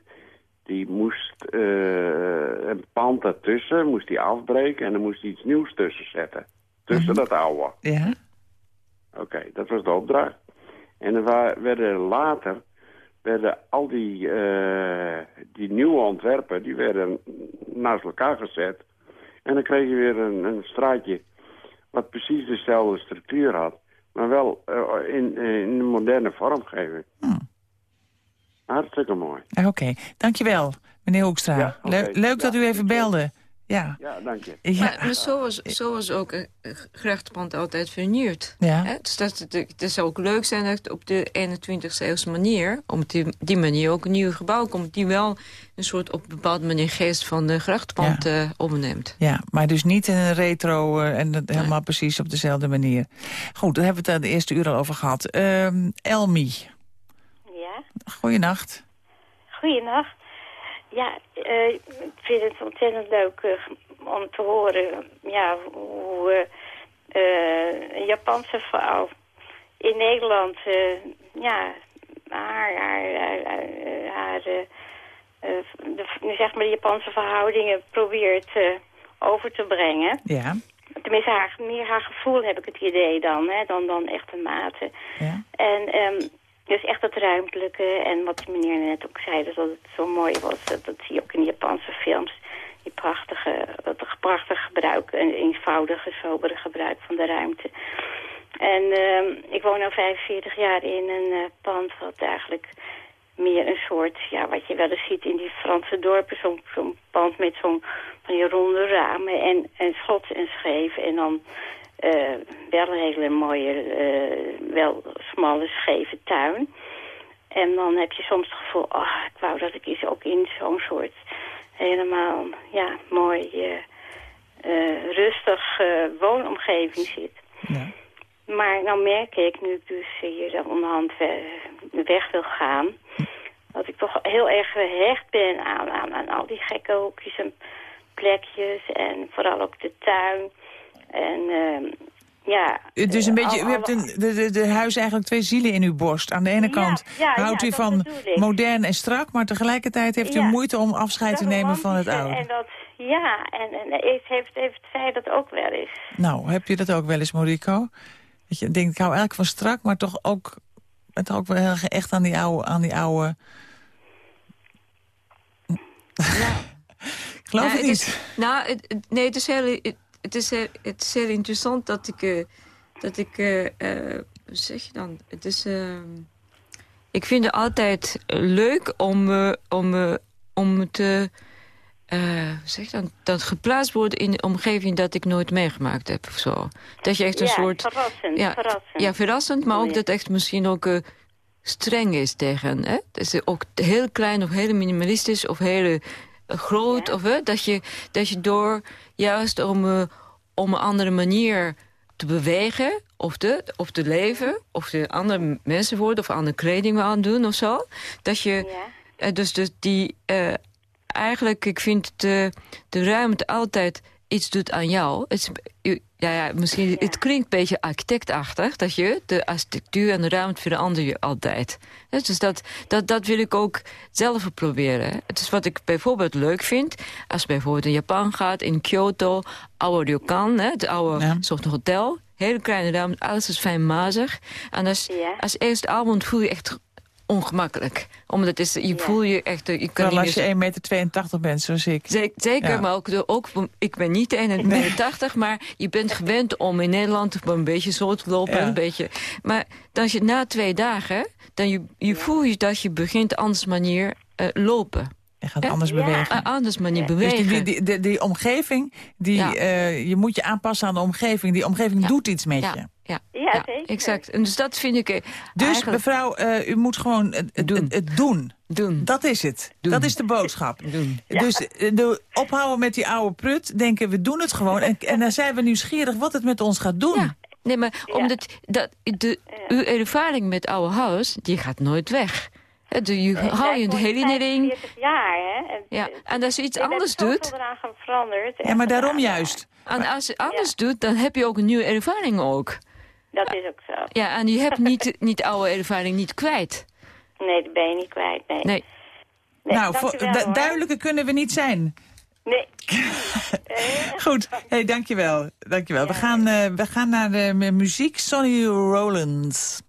die moest eh, een pand daartussen, moest die afbreken... en dan moest hij iets nieuws tussen zetten. Tussen dat oude. Ja? Oké, dat was de opdracht. En er wa- werden later werden al die, eh, die nieuwe ontwerpen, die werden naast elkaar gezet. En dan kreeg je weer een, een straatje wat precies dezelfde structuur had. Maar wel eh, in, in een moderne vormgeving. Hartstikke mooi. Oké, dankjewel, meneer Hoekstra. Ja, leuk dat u even belde. Ja. Ja, dank je. Ja. Maar, maar zo, was, zo was ook een grachtenpand altijd vernieuwd. Ja. Hè? Dus dat, het, zou ook leuk zijn dat op de 21e eeuwse manier... om op die, die manier ook een nieuw gebouw komt... die wel een soort op een bepaalde manier geest van de grachtenpand eh, opneemt. Ja, maar dus niet in een retro eh, en dat helemaal precies op dezelfde manier. Goed, daar hebben we het de eerste uur al over gehad. Ehm, Elmi, Ja, goeienacht. goeienacht. Ja, eh, ik vind het ontzettend leuk eh, om te horen ja, hoe eh, een Japanse vrouw in Nederland ja, haar, haar, haar, de, zeg maar de Japanse verhoudingen probeert over te brengen. Ja, Tenminste, haar, meer haar gevoel heb ik het idee dan, hè, dan, dan echte mate. ja. En ehm, dus echt het ruimtelijke en wat meneer net ook zei, dus dat het zo mooi was. Dat, dat zie je ook in Japanse films. Die prachtige, dat prachtige gebruik, een eenvoudige, sobere gebruik van de ruimte. En ehm, ik woon nu 45 jaar in een eh, pand wat eigenlijk meer een soort, ja, wat je wel eens ziet in die Franse dorpen, zo'n zo'n pand met zo'n van die ronde ramen en, en schot en scheef. En dan eh, wel een hele mooie, eh, wel smalle, scheve tuin. En dan heb je soms het gevoel, oh, ik wou dat ik eens ook in zo'n soort helemaal, ja, mooi, eh, rustig woonomgeving zit. Ja. Maar nou merk ik, nu ik dus hier onderhand we- weg wil gaan... dat ik toch heel erg gehecht ben aan, aan, aan al die gekke hoekjes en plekjes... en vooral ook de tuin. En ehm, ja... Dus een beetje, al- u hebt een, de, de, de huis eigenlijk twee zielen in uw borst. Aan de ene Ja, kant ja, houdt ja, u van modern en strak... maar tegelijkertijd heeft u Ja. moeite om afscheid te nemen van het oude. En dat, ja, en, en heeft, heeft, zij dat ook wel eens. Nou, heb je dat ook wel eens, Moriko? Dat je denkt, ik hou eigenlijk van strak, maar toch ook... ben toch ook wel heel erg echt aan die oude... Aan die oude... Ik geloof Nou, het niet. Is, nou, het, het- nee, het is, heel, het, het is heel, het is heel interessant dat ik... eh, dat ik eh, eh, hoe zeg je dan? Het is... ik vind het altijd eh, leuk om, eh, om, eh, om te... eh, hoe zeg je dan? Dat geplaatst worden in een omgeving dat ik nooit meegemaakt heb of zo. Dat je echt een ja, soort... verrassend, ja, verrassend. Ja, verrassend, maar ook dat echt misschien ook eh, streng is tegen. Hè? Dat is ook heel klein of heel minimalistisch of heel groot. Of, hè, dat, je, dat je door juist om, eh, om een andere manier te bewegen... of te, of te leven, of de andere mensen worden... of andere kleding aandoen of zo. Dat je... eh, dus, dus die... eh, eigenlijk, ik vind de, de ruimte altijd iets doet aan jou. Het, is- u- ja, ja, misschien, het klinkt een beetje architectachtig... dat je de architectuur en de ruimte verander je altijd. Hè, Dus dat, dat, dat wil ik ook zelf proberen. Het is wat ik bijvoorbeeld leuk vind... als bijvoorbeeld in Japan gaat, in Kyoto... oude ryokan, hè, het oude soort hotel... hele kleine ruimte, alles is fijn mazig. En als, als eerste avond voel je echt ongemakkelijk. Omdat het is, je voel je echt... Je kan Terwijl niet als je 1,82 meter bent, zoals ik. Zeker, zeker Ja. maar ook, de- ook ik ben niet 1,80 maar je bent gewend om in Nederland een beetje zo te lopen. Ja. Een beetje. Maar dan je na twee dagen, dan je, je voel je dat je begint anders manier eh, lopen. Je gaat anders bewegen. Een anders manier Dus bewegen. die, die, die, die omgeving, die, Ja. eh, je moet je aanpassen aan de omgeving. Die omgeving doet iets met ja, je. Ja, Ja, ja, zeker. exact. En dus dat vind ik eh, Dus eigenlijk- mevrouw, eh, u moet gewoon het, het, het, het doen. Doen. Dat is het. Dat is de boodschap. Doen. Dus eh, de, ophouden met die oude prut. Denken, we doen het gewoon. En, en dan zijn we nieuwsgierig wat het met ons gaat doen. Nee, maar omdat dat, de, uw ervaring met oude huis, die gaat nooit weg. Hè, de- Je hou je de herinnering. 40 jaar, hè. En, Ja, en als je iets er anders doet... veranderd. Ja, maar daarom juist. En als je anders doet, dan heb je ook een nieuwe ervaring ook. Dat is ook zo. Ja, en je hebt niet, niet oude ervaring niet kwijt. Nee, dat ben je niet kwijt, nee. Nee. Nee, nou, duidelijker kunnen we niet zijn. Nee. Goed, hey, dankjewel. dankjewel. We, gaan, eh, we gaan naar de mu- muziek. Sonny Rollins.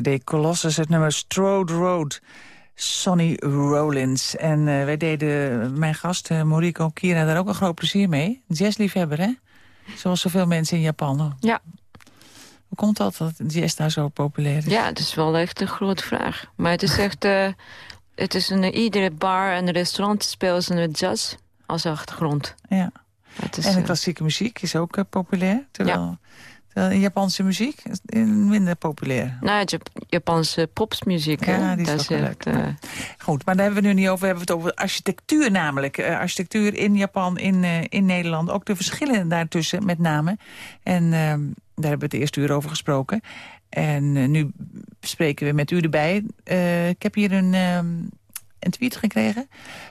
Cd Colossus, het nummer Strode Road. Sonny Rollins. En uh, wij deden, mijn gast uh, Moriko Kira, daar ook een groot plezier mee. Jazzliefhebber, hè? Zoals zoveel mensen in Japan. Ja. Hoe komt dat, dat jazz daar zo populair is? Ja, het is wel echt een grote vraag. Maar het is echt... Uh, het is een, iedere bar en restaurant speelt een jazz als achtergrond. Ja. Is, en de klassieke muziek is ook populair. Terwijl... Ja. Uh, Japanse muziek minder populair. Nou, Japanse popsmuziek. Ja, die is, dat is echt, uh... Goed, maar daar hebben we nu niet over. We hebben het over architectuur namelijk. Uh, architectuur in Japan, in, in Nederland. Ook de verschillen daartussen met name. En daar hebben we het eerste uur over gesproken. En nu spreken we met u erbij. ik heb hier een, ehm, een tweet gekregen.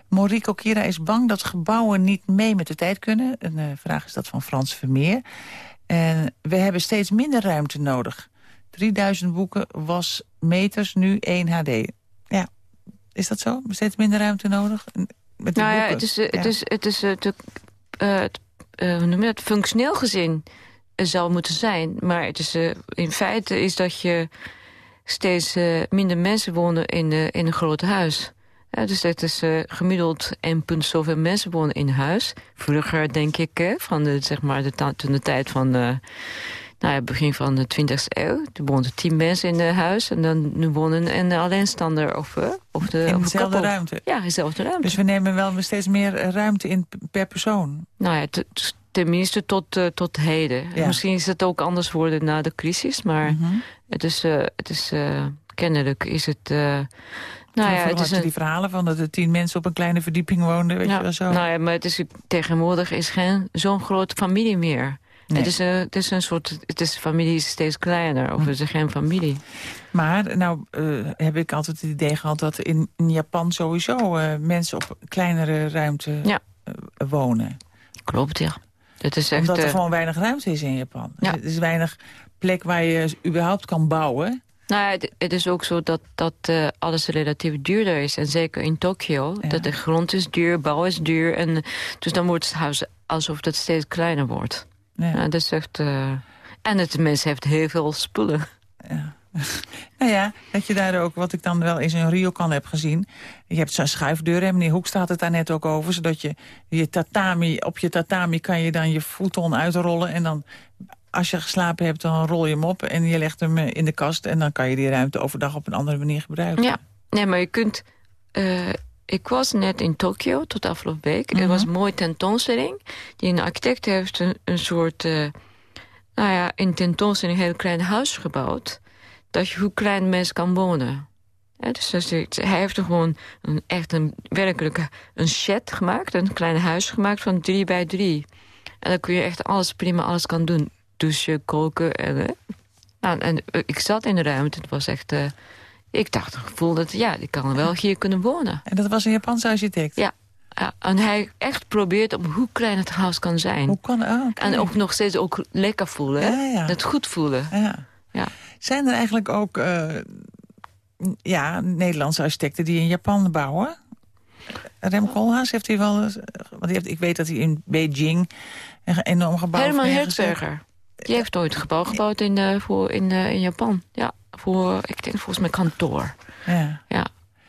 Moriko Kira is bang dat gebouwen niet mee met de tijd kunnen. Een vraag is dat van Frans Vermeer. En we hebben steeds minder ruimte nodig. 3000 boeken was meters, nu 1 HD. Ja, is dat zo? Steeds minder ruimte nodig? Met nou ja, het is, eh, het is, het is het, uh, het, uh, hoe noem je dat, functioneel gezien zou moeten zijn. Maar het is, in feite is dat je steeds minder mensen wonen in, in een groot huis. Ja, dus het is uh, gemiddeld 1 punt zoveel mensen wonen in huis. Vroeger denk ik, hè, van de, zeg maar, de, toen de tijd van... Uh, nou ja, begin van de 20e eeuw. Toen woonden tien mensen in het huis. En dan nu wonen een alleenstander of, uh, of de In dezelfde ruimte? Ja, in dezelfde ruimte. Dus we nemen wel steeds meer ruimte in per persoon? Nou ja, tenminste tot, uh, tot heden. Ja. Misschien is het ook anders worden na de crisis. Maar mm -hmm. het is, het is kennelijk is het nou ja, het is een... die verhalen van dat er tien mensen op een kleine verdieping woonden, weet je wel zo. Nou ja, maar het is, tegenwoordig is geen zo'n grote familie meer. Het, is een, het is een soort, het is familie is steeds kleiner, of hm. het is geen familie. Maar nou uh, heb ik altijd het idee gehad dat in, in Japan sowieso uh, mensen op kleinere ruimte ja. uh, wonen. Klopt, ja. Het is echt, Omdat er gewoon weinig ruimte is in Japan. Ja. Er is weinig plek waar je überhaupt kan bouwen. Nou ja, het, is ook zo dat, dat uh, alles relatief duurder is. En zeker in Tokio. Dat de grond is duur, bouw is duur. En, dus dan wordt het huis alsof het steeds kleiner wordt. Ja. ja dat is echt... Uh, en het mens heeft heel veel spullen. Ja. nou ja, dat je daar ook, wat ik dan wel in zo'n ryokan heb gezien... je hebt zo'n schuifdeur, en meneer Hoek staat het daar net ook over... zodat je, je tatami, op je tatami kan je dan je voeton uitrollen... en dan als je geslapen hebt, dan rol je hem op en je legt hem eh, in de kast... en dan kan je die ruimte overdag op een andere manier gebruiken. Ja, nee, maar je kunt... Uh, ik was net in Tokio tot afgelopen week. Er was mhm. een mooie tentoonstelling. Die een architect heeft een, een soort... Uh, nou ja, in tentoonstelling een heel klein huis gebouwd. Dat je hoe klein mens kan wonen. Ja, dus, dus hij heeft er gewoon een, echt een werkelijke een shed gemaakt. Een klein huis gemaakt van drie bij drie. En dan kun je echt alles prima alles kan doen douchen, koken. En, nou, en eh, ik zat in de ruimte. Het was echt... Uh, ik dacht, ik voelde dat ja, ik kan wel hier kunnen wonen. En dat was een Japanse architect? Ja. ja en hij echt probeert om hoe klein het huis kan zijn. Hoe kan, oh, En ook nog steeds ook lekker voelen. Ja, ja. Het goed voelen. Ja. Ja. Zijn er eigenlijk ook uh, ja, Nederlandse architecten die in Japan bouwen? Rem Koolhaas heeft hij wel... Want heeft, ik weet dat hij in Beijing een enorm gebouw Herman Herzberger. Die heeft ooit een gebouw gebouwd in, uh, voor, in, uh, in Japan. Ja, voor, ik denk volgens mij kantoor. Ja. ja.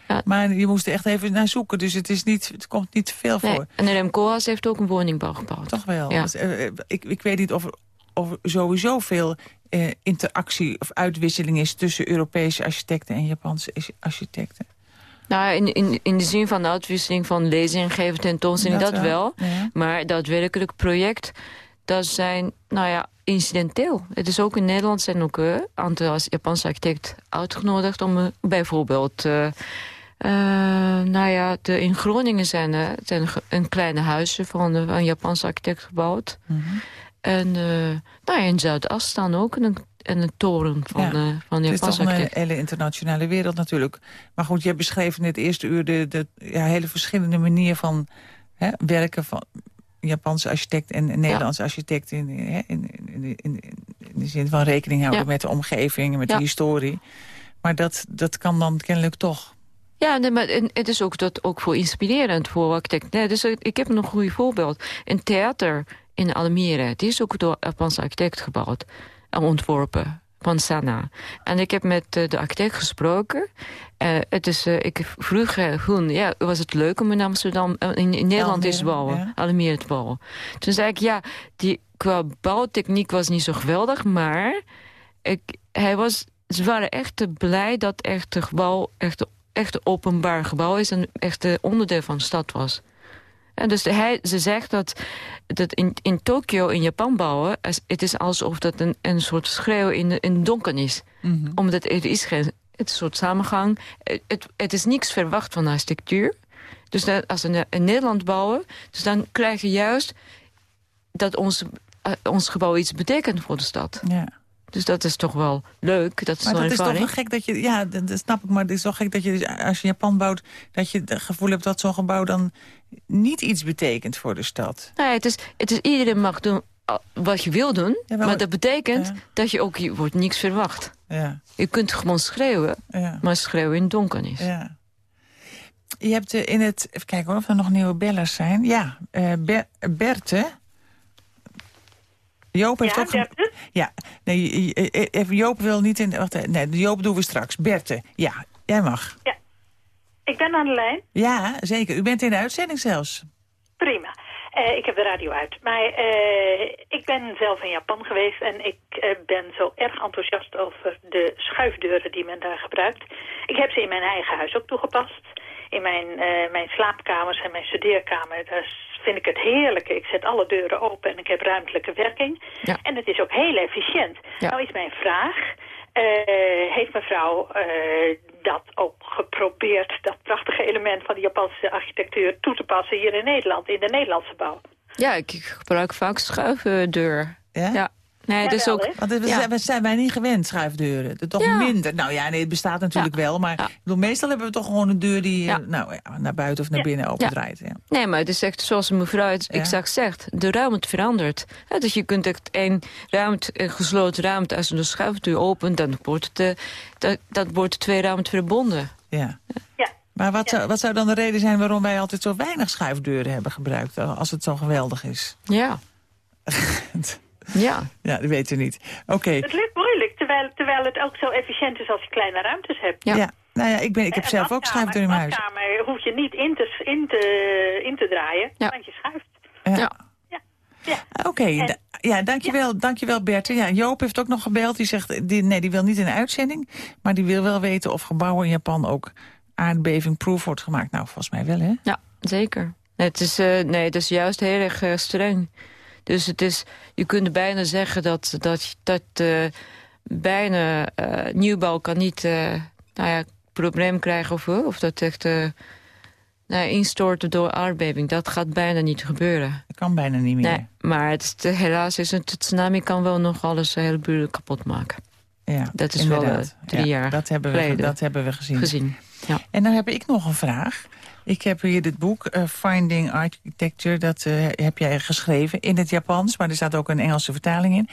ja. Maar je moest er echt even naar zoeken, dus het, is niet, het komt niet veel nee. voor. En Rem Koolhaas heeft ook een woningbouw gebouwd. Toch wel. Ja. Dus, uh, ik, ik weet niet of, of sowieso veel interactie of uitwisseling is... tussen Europese architecten en Japanse architecten. Nou, in, in, in de zin van de uitwisseling van lezen en geven tentoonstelling, dat, dat wel. Ja. Maar daadwerkelijk project, dat zijn, nou ja, incidenteel. Het is ook in Nederland zijn ook een uh, aantal Japanse architect uitgenodigd om uh, bijvoorbeeld... Uh, nou ja, de, in Groningen zijn, zijn een kleine huisje van een Japanse architect gebouwd. Mm -hmm. En nou ja, in Zuidas staan ook een en een toren van, ja. van de Het is toch een hele internationale wereld natuurlijk. Maar goed, je beschreef in het eerste uur de, de ja, hele verschillende manier van hè, werken van Japanse architect en Nederlandse architect in, in, in, in, in, de zin van rekening houden met de omgeving, met de historie. Maar dat, dat kan dan kennelijk toch. Ja, nee, maar het is ook, dat ook voor inspirerend voor architect. Nee, dus ik heb nog een goed voorbeeld. Een theater in Almere, die is ook door een Japanse architect gebouwd ontworpen. Van Sana. En ik heb met eh, de architect gesproken. Eh, het is, eh, ik vroeg hun, ja, was het leuk om in Amsterdam, in, in Nederland eens te bouwen, ja. Almere te bouwen. Toen zei ik, ja, die, qua bouwtechniek was niet zo geweldig, maar ik, hij was, ze waren echt blij dat echt het gebouw echt, echt openbaar gebouw is en echt een onderdeel van de stad was. En dus hij, ze zegt dat, dat in, in Tokio, in Japan bouwen... het is alsof dat een, een soort schreeuw in, de- in donker is. Mhm. Omdat er is geen het is een soort samengang. Het, het, is niks verwacht van architectuur. Dus dat, als we in Nederland bouwen... dus dan krijg je juist dat ons, eh, ons gebouw iets betekent voor de stad. Ja. Dus dat is toch wel leuk. Dat is Maar dat is toch wel gek dat je... Ja, dat, snap ik, maar het is toch gek dat je dus, als je Japan bouwt... dat je het gevoel hebt dat zo'n gebouw dan niet iets betekent voor de stad. Nee, het is, het is iedereen mag doen uh, wat je wil doen. Ja, maar, maar- dat betekent Ja. dat je ook, je wordt niks verwacht. Ja, Je kunt gewoon schreeuwen, maar schreeuwen in het donker is. ja. Je hebt eh, in het... Even kijken hoor, of er nog nieuwe bellers zijn. Ja, eh Ber- Berthe... Joop heeft Ja, ook... ge- Berthe? Ja, nee, eh, eh, Joop wil niet in... Wacht, eh, nee, Joop doen we straks. Berthe, ja, jij mag. Ik ben aan de lijn. Ja, zeker. U bent in de uitzending zelfs. Prima. Ik heb de radio uit. Maar ik ben zelf in Japan geweest en ik ben zo erg enthousiast over de schuifdeuren die men daar gebruikt. Ik heb ze in mijn eigen huis ook toegepast. In mijn, eh, mijn slaapkamers en mijn studeerkamer, daar vind ik het heerlijk. Ik zet alle deuren open en ik heb ruimtelijke werking. Ja. En het is ook heel efficiënt. Ja. Nou is mijn vraag, eh, heeft mevrouw eh, dat ook geprobeerd, dat prachtige element van de Japanse architectuur, toe te passen hier in Nederland, in de Nederlandse bouw? Ja, ik gebruik vaak schuifdeur. Ja? Ja. Nee, het is Jawel, ook... Want we, Ja. zijn, we zijn wij niet gewend, schuifdeuren. De- Toch Ja. minder. Nou ja, nee, het bestaat natuurlijk Ja. wel. Maar Ja. ik bedoel, meestal hebben we toch gewoon een deur die Ja. nou, ja, naar buiten of naar Ja. binnen opendraait. Ja. Nee, maar het is echt zoals mevrouw het Ja. exact zegt. De ruimte verandert. Ja, dus je kunt echt één ruimte, een gesloten ruimte... als je de schuifdeur opent, dan wordt het, eh, dat, dat wordt twee ruimten verbonden. Ja. Ja. Maar wat, zou, wat zou dan de reden zijn waarom wij altijd zo weinig schuifdeuren hebben gebruikt? Als het zo geweldig is. Ja. ja. Ja, dat weten we niet. Oké. Het lukt moeilijk, terwijl, terwijl het ook zo efficiënt is als je kleine ruimtes hebt. Ja. Ja. Nou ja, ik, ben, ik heb Een zelf ook schuifdeur in mijn huis. badkamer hoef je niet in te, in te, in te draaien, Ja. want je schuift. Ja. Ja. Ja. Oké, En- da- ja, dankjewel, dankjewel Bert. Ja, Joop heeft ook nog gebeld. Die zegt, die, nee, die wil niet in de uitzending. Maar die wil wel weten of gebouwen in Japan ook aardbevingproof wordt gemaakt. Nou, volgens mij wel, hè? Ja, zeker. Nee, het is, eh, nee, het is juist heel erg eh, streng. Dus het is, je kunt bijna zeggen dat, dat, dat eh, bijna eh, nieuwbouw kan niet eh nou ja, probleem krijgen of, of dat echt nou, instorten door aardbeving. Dat gaat bijna niet gebeuren. Dat kan bijna niet meer. Nee, maar het, helaas is het, het tsunami kan wel nog alles heel buur kapot maken. Ja, Dat is wel, inderdaad. drie Ja, jaar dat hebben, we, geleden. dat hebben we gezien. Gezien. Ja. En dan heb ik nog een vraag. Ik heb hier dit boek, eh, Finding Architecture, dat eh, heb jij geschreven in het Japans. Maar er staat ook een Engelse vertaling in.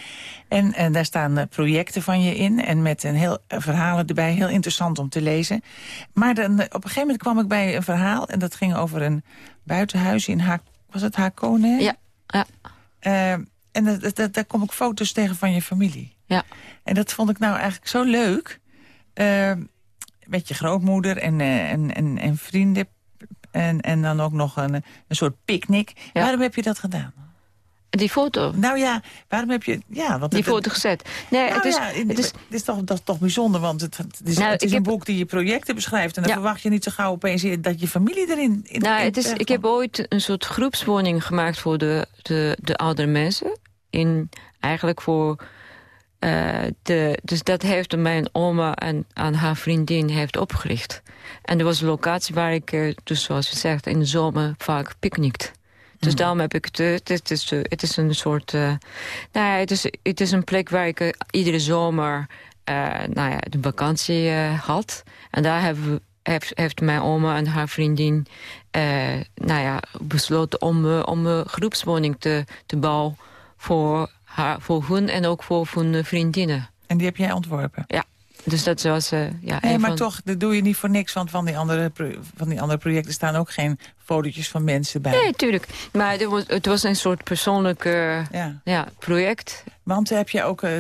En, en daar staan eh, projecten van je in en met een heel eh, verhalen erbij. Heel interessant om te lezen. Maar dan, eh, op een gegeven moment kwam ik bij een verhaal... en dat ging over een buitenhuis in ha was het Hakone? Ja, ja. Eh, en dat, dat- dat- daar kom ik foto's tegen van je familie. Ja. En dat vond ik nou eigenlijk zo leuk. Eh, met je grootmoeder en, eh, en, en, en vrienden. En, en dan ook nog een, een soort picknick. Ja. Waarom heb je dat gedaan? Die foto, Nou ja, waarom heb je... Ja, want die het, foto gezet. Nee, nou het is, ja, het is het is toch, dat is toch bijzonder, want het, het is, Nou, het is ik een heb- boek die je projecten beschrijft. En dan Ja. verwacht je niet zo gauw opeens dat je familie erin... In, Nou, in het is, ik heb ooit een soort groepswoning gemaakt voor de, de, de oudere mensen. In, eigenlijk voor... eh, de, dus dat heeft mijn oma en aan haar vriendin heeft opgericht. En er was een locatie waar ik, eh, dus zoals je zegt, in de zomer vaak picknickt. Dus daarom heb ik het, eh, het, is- het, is, een soort, eh, nou ja, het is, het is een plek waar ik iedere zomer, eh, nou ja, de vakantie had. En daar hebben we, heeft, heeft mijn oma en haar vriendin, nou ja, besloten om, om een groepswoning te, te bouwen voor haar, voor hun en ook voor hun vriendinnen. En die heb jij ontworpen? Ja. Dus dat was... eh, ja, Nee, maar van- toch, dat doe je niet voor niks. Want van die andere, van die andere projecten staan ook geen fotootjes van mensen bij. Nee, tuurlijk. Maar het was, het was een soort persoonlijk eh, Ja. ja, project. Want heb je, ook, eh,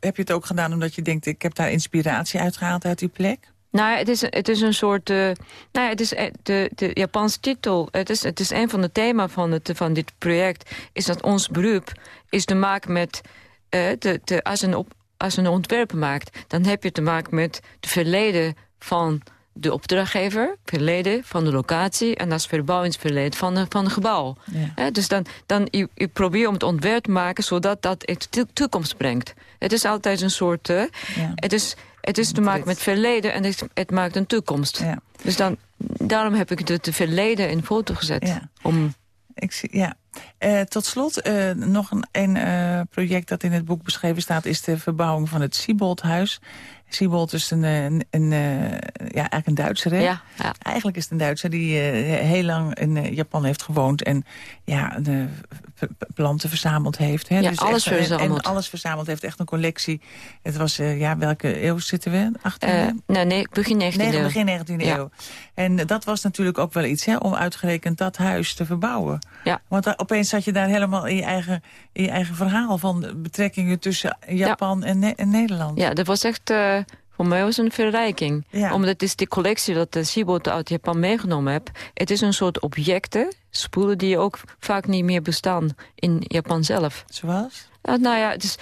heb je het ook gedaan omdat je denkt... ik heb daar inspiratie uitgehaald uit die plek? Nou, het is, het is een soort... eh, nou, ja, het is eh, de, de Japanse titel. Het is, het is een van de thema van, het, van dit project. Is dat ons beroep is te maken met... eh, de, de, als, een op, als een ontwerp maakt, dan heb je te maken met het verleden van de opdrachtgever, verleden van de locatie... en dat is verbouwingsverleden van, de, van het gebouw. Ja. Dus dan, dan je, je probeert om het ontwerp te maken... zodat dat het de toekomst brengt. Het is altijd een soort... Ja. het is, het is te maken met verleden en het, het maakt een toekomst. Ja. Dus dan, daarom heb ik het de verleden in foto gezet. Ja. Om, Ik zie, ja. Eh, tot slot, eh, nog een, een eh, project dat in het boek beschreven staat... is de verbouwing van het Sieboldhuis. Siebold is een, een, een, ja, eigenlijk een Duitser, hè? ja, ja. Eigenlijk is het een Duitser die heel lang in Japan heeft gewoond... en ja, planten verzameld heeft. Hè? Ja, Dus alles echt, eh, verzameld. En alles verzameld heeft, echt een collectie. Het was, eh, ja, welke eeuw zitten we? 18e? Eh, nee, nee, begin 19e Nee, eeuw. begin 19e Ja. eeuw. En dat was natuurlijk ook wel iets, hè, om uitgerekend dat huis te verbouwen. Ja. Want daar- opeens zat je daar helemaal in je eigen, in je eigen verhaal... van betrekkingen tussen Japan en, Ne- en Nederland. Ja, dat was echt... voor mij was een verrijking. Ja. Omdat het is die collectie dat de Siebold uit Japan meegenomen heb. Het is een soort objecten, spoelen die ook vaak niet meer bestaan in Japan zelf. Zoals? Uh, nou ja, dus,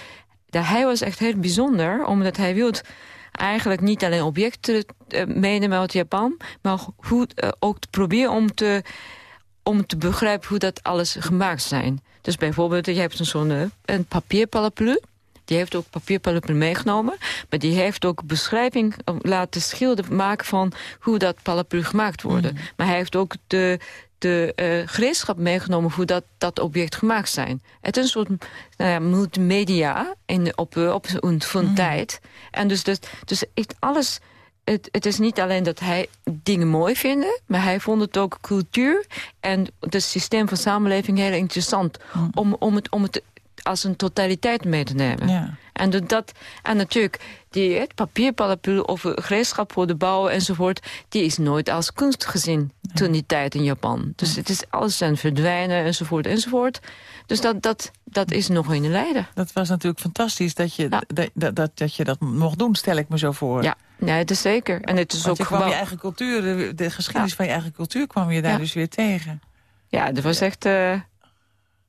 de, hij was echt heel bijzonder, omdat hij wilde eigenlijk niet alleen objecten uh, meenemen uit Japan, maar hoe, uh, ook te proberen om te, om te begrijpen hoe dat alles gemaakt zijn. Dus bijvoorbeeld, je hebt zo'n een papierparaplu. Die heeft ook papierparaplu meegenomen. Maar die heeft ook beschrijving laten schilderen maken van hoe dat paraplu gemaakt wordt. Mm. Maar hij heeft ook de, de uh, gereedschap meegenomen hoe dat, dat object gemaakt zijn. Het is een soort nou ja, multimedia in, op, op een van mm. tijd. En dus, dus, dus echt alles... Het, het, is niet alleen dat hij dingen mooi vindt... maar hij vond het ook cultuur en het systeem van samenleving heel interessant... Mm. Om, om, het, om het als een totaliteit mee te nemen. Ja. En, dat, en natuurlijk, die, het papierparaplu of gereedschap voor de bouw enzovoort... die is nooit als kunst gezien toen die tijd in Japan. Dus het is alles aan verdwijnen enzovoort enzovoort. Dus dat, dat, dat is nog in de lijden. Dat was natuurlijk fantastisch dat je, ja. dat, dat, dat, dat je dat mocht doen, stel ik me zo voor. Ja, nee, het is zeker. En het is Want ook je kwam je eigen cultuur, de, de geschiedenis van je eigen cultuur kwam je daar dus weer tegen. Ja, dat was echt uh,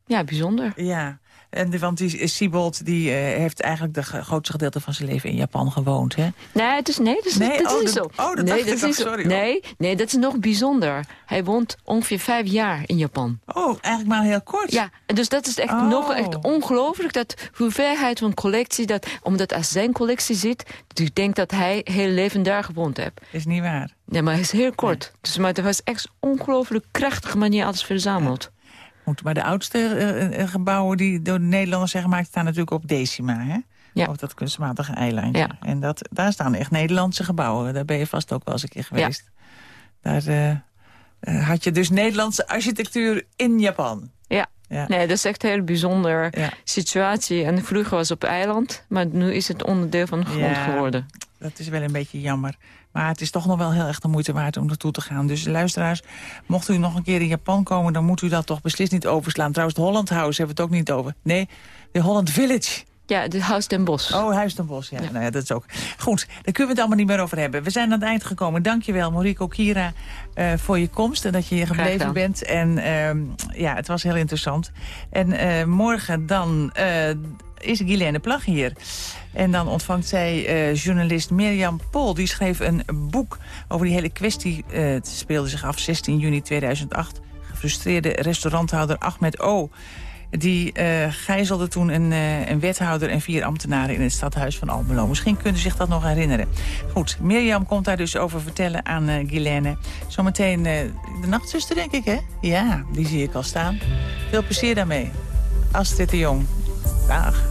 ja, bijzonder. Ja. En de, want die Siebold die uh, heeft eigenlijk de grootste gedeelte van zijn leven in Japan gewoond, hè? Nee, het is, nee, dat is, nee? dat oh, is zo. Oh, dat nee, dacht dat ik nog, is sorry. Nee, nee, dat is nog bijzonder. Hij woont ongeveer vijf jaar in Japan. Oh, eigenlijk maar heel kort. Ja, dus dat is echt oh. nog echt ongelooflijk. Dat hoeveelheid van collectie, dat, omdat als zijn collectie zit... ik denk dat hij heel leven daar gewoond heeft. Is niet waar. Nee, maar hij is heel kort. Nee. Dus, maar het was echt ongelooflijk krachtige manier alles verzameld. Ja. Maar de oudste uh, gebouwen die door de Nederlanders zijn gemaakt... staan natuurlijk op Decima, hè? Ja. Op dat kunstmatige eilandje. Ja. En dat, daar staan echt Nederlandse gebouwen. Daar ben je vast ook wel eens een keer geweest. Ja. Daar uh, had je dus Nederlandse architectuur in Japan. Ja. ja. Nee, dat is echt een heel bijzonder ja. situatie. En vroeger was het op eiland, maar nu is het onderdeel van de grond ja, geworden. Dat is wel een beetje jammer. Maar het is toch nog wel heel erg de moeite waard om naartoe te gaan. Dus luisteraars, mocht u nog een keer in Japan komen... dan moet u dat toch beslist niet overslaan. Trouwens, de Holland House hebben we het ook niet over. Nee, de Holland Village. Ja, het Huis ten Bos. Oh, Huis ten Bos, ja. ja. Nou ja, dat is ook. Goed, daar kunnen we het allemaal niet meer over hebben. We zijn aan het eind gekomen. Dankjewel, Moriko Kira, uh, voor je komst en dat je hier gebleven bent. En uh, ja, het was heel interessant. En uh, morgen dan uh, is Guilaine Plag hier. En dan ontvangt zij uh, journalist Mirjam Pol. Die schreef een boek over die hele kwestie. Uh, het speelde zich af 16 juni 2008. Gefrustreerde restauranthouder Ahmed O. Die uh, gijzelde toen een, een, wethouder en vier ambtenaren in het stadhuis van Almelo. Misschien kunt u zich dat nog herinneren. Goed, Mirjam komt daar dus over vertellen aan uh. Zometeen de nachtzuster, denk ik, hè? Ja, die zie ik al staan. Veel plezier daarmee. Astrid de Jong. Dag.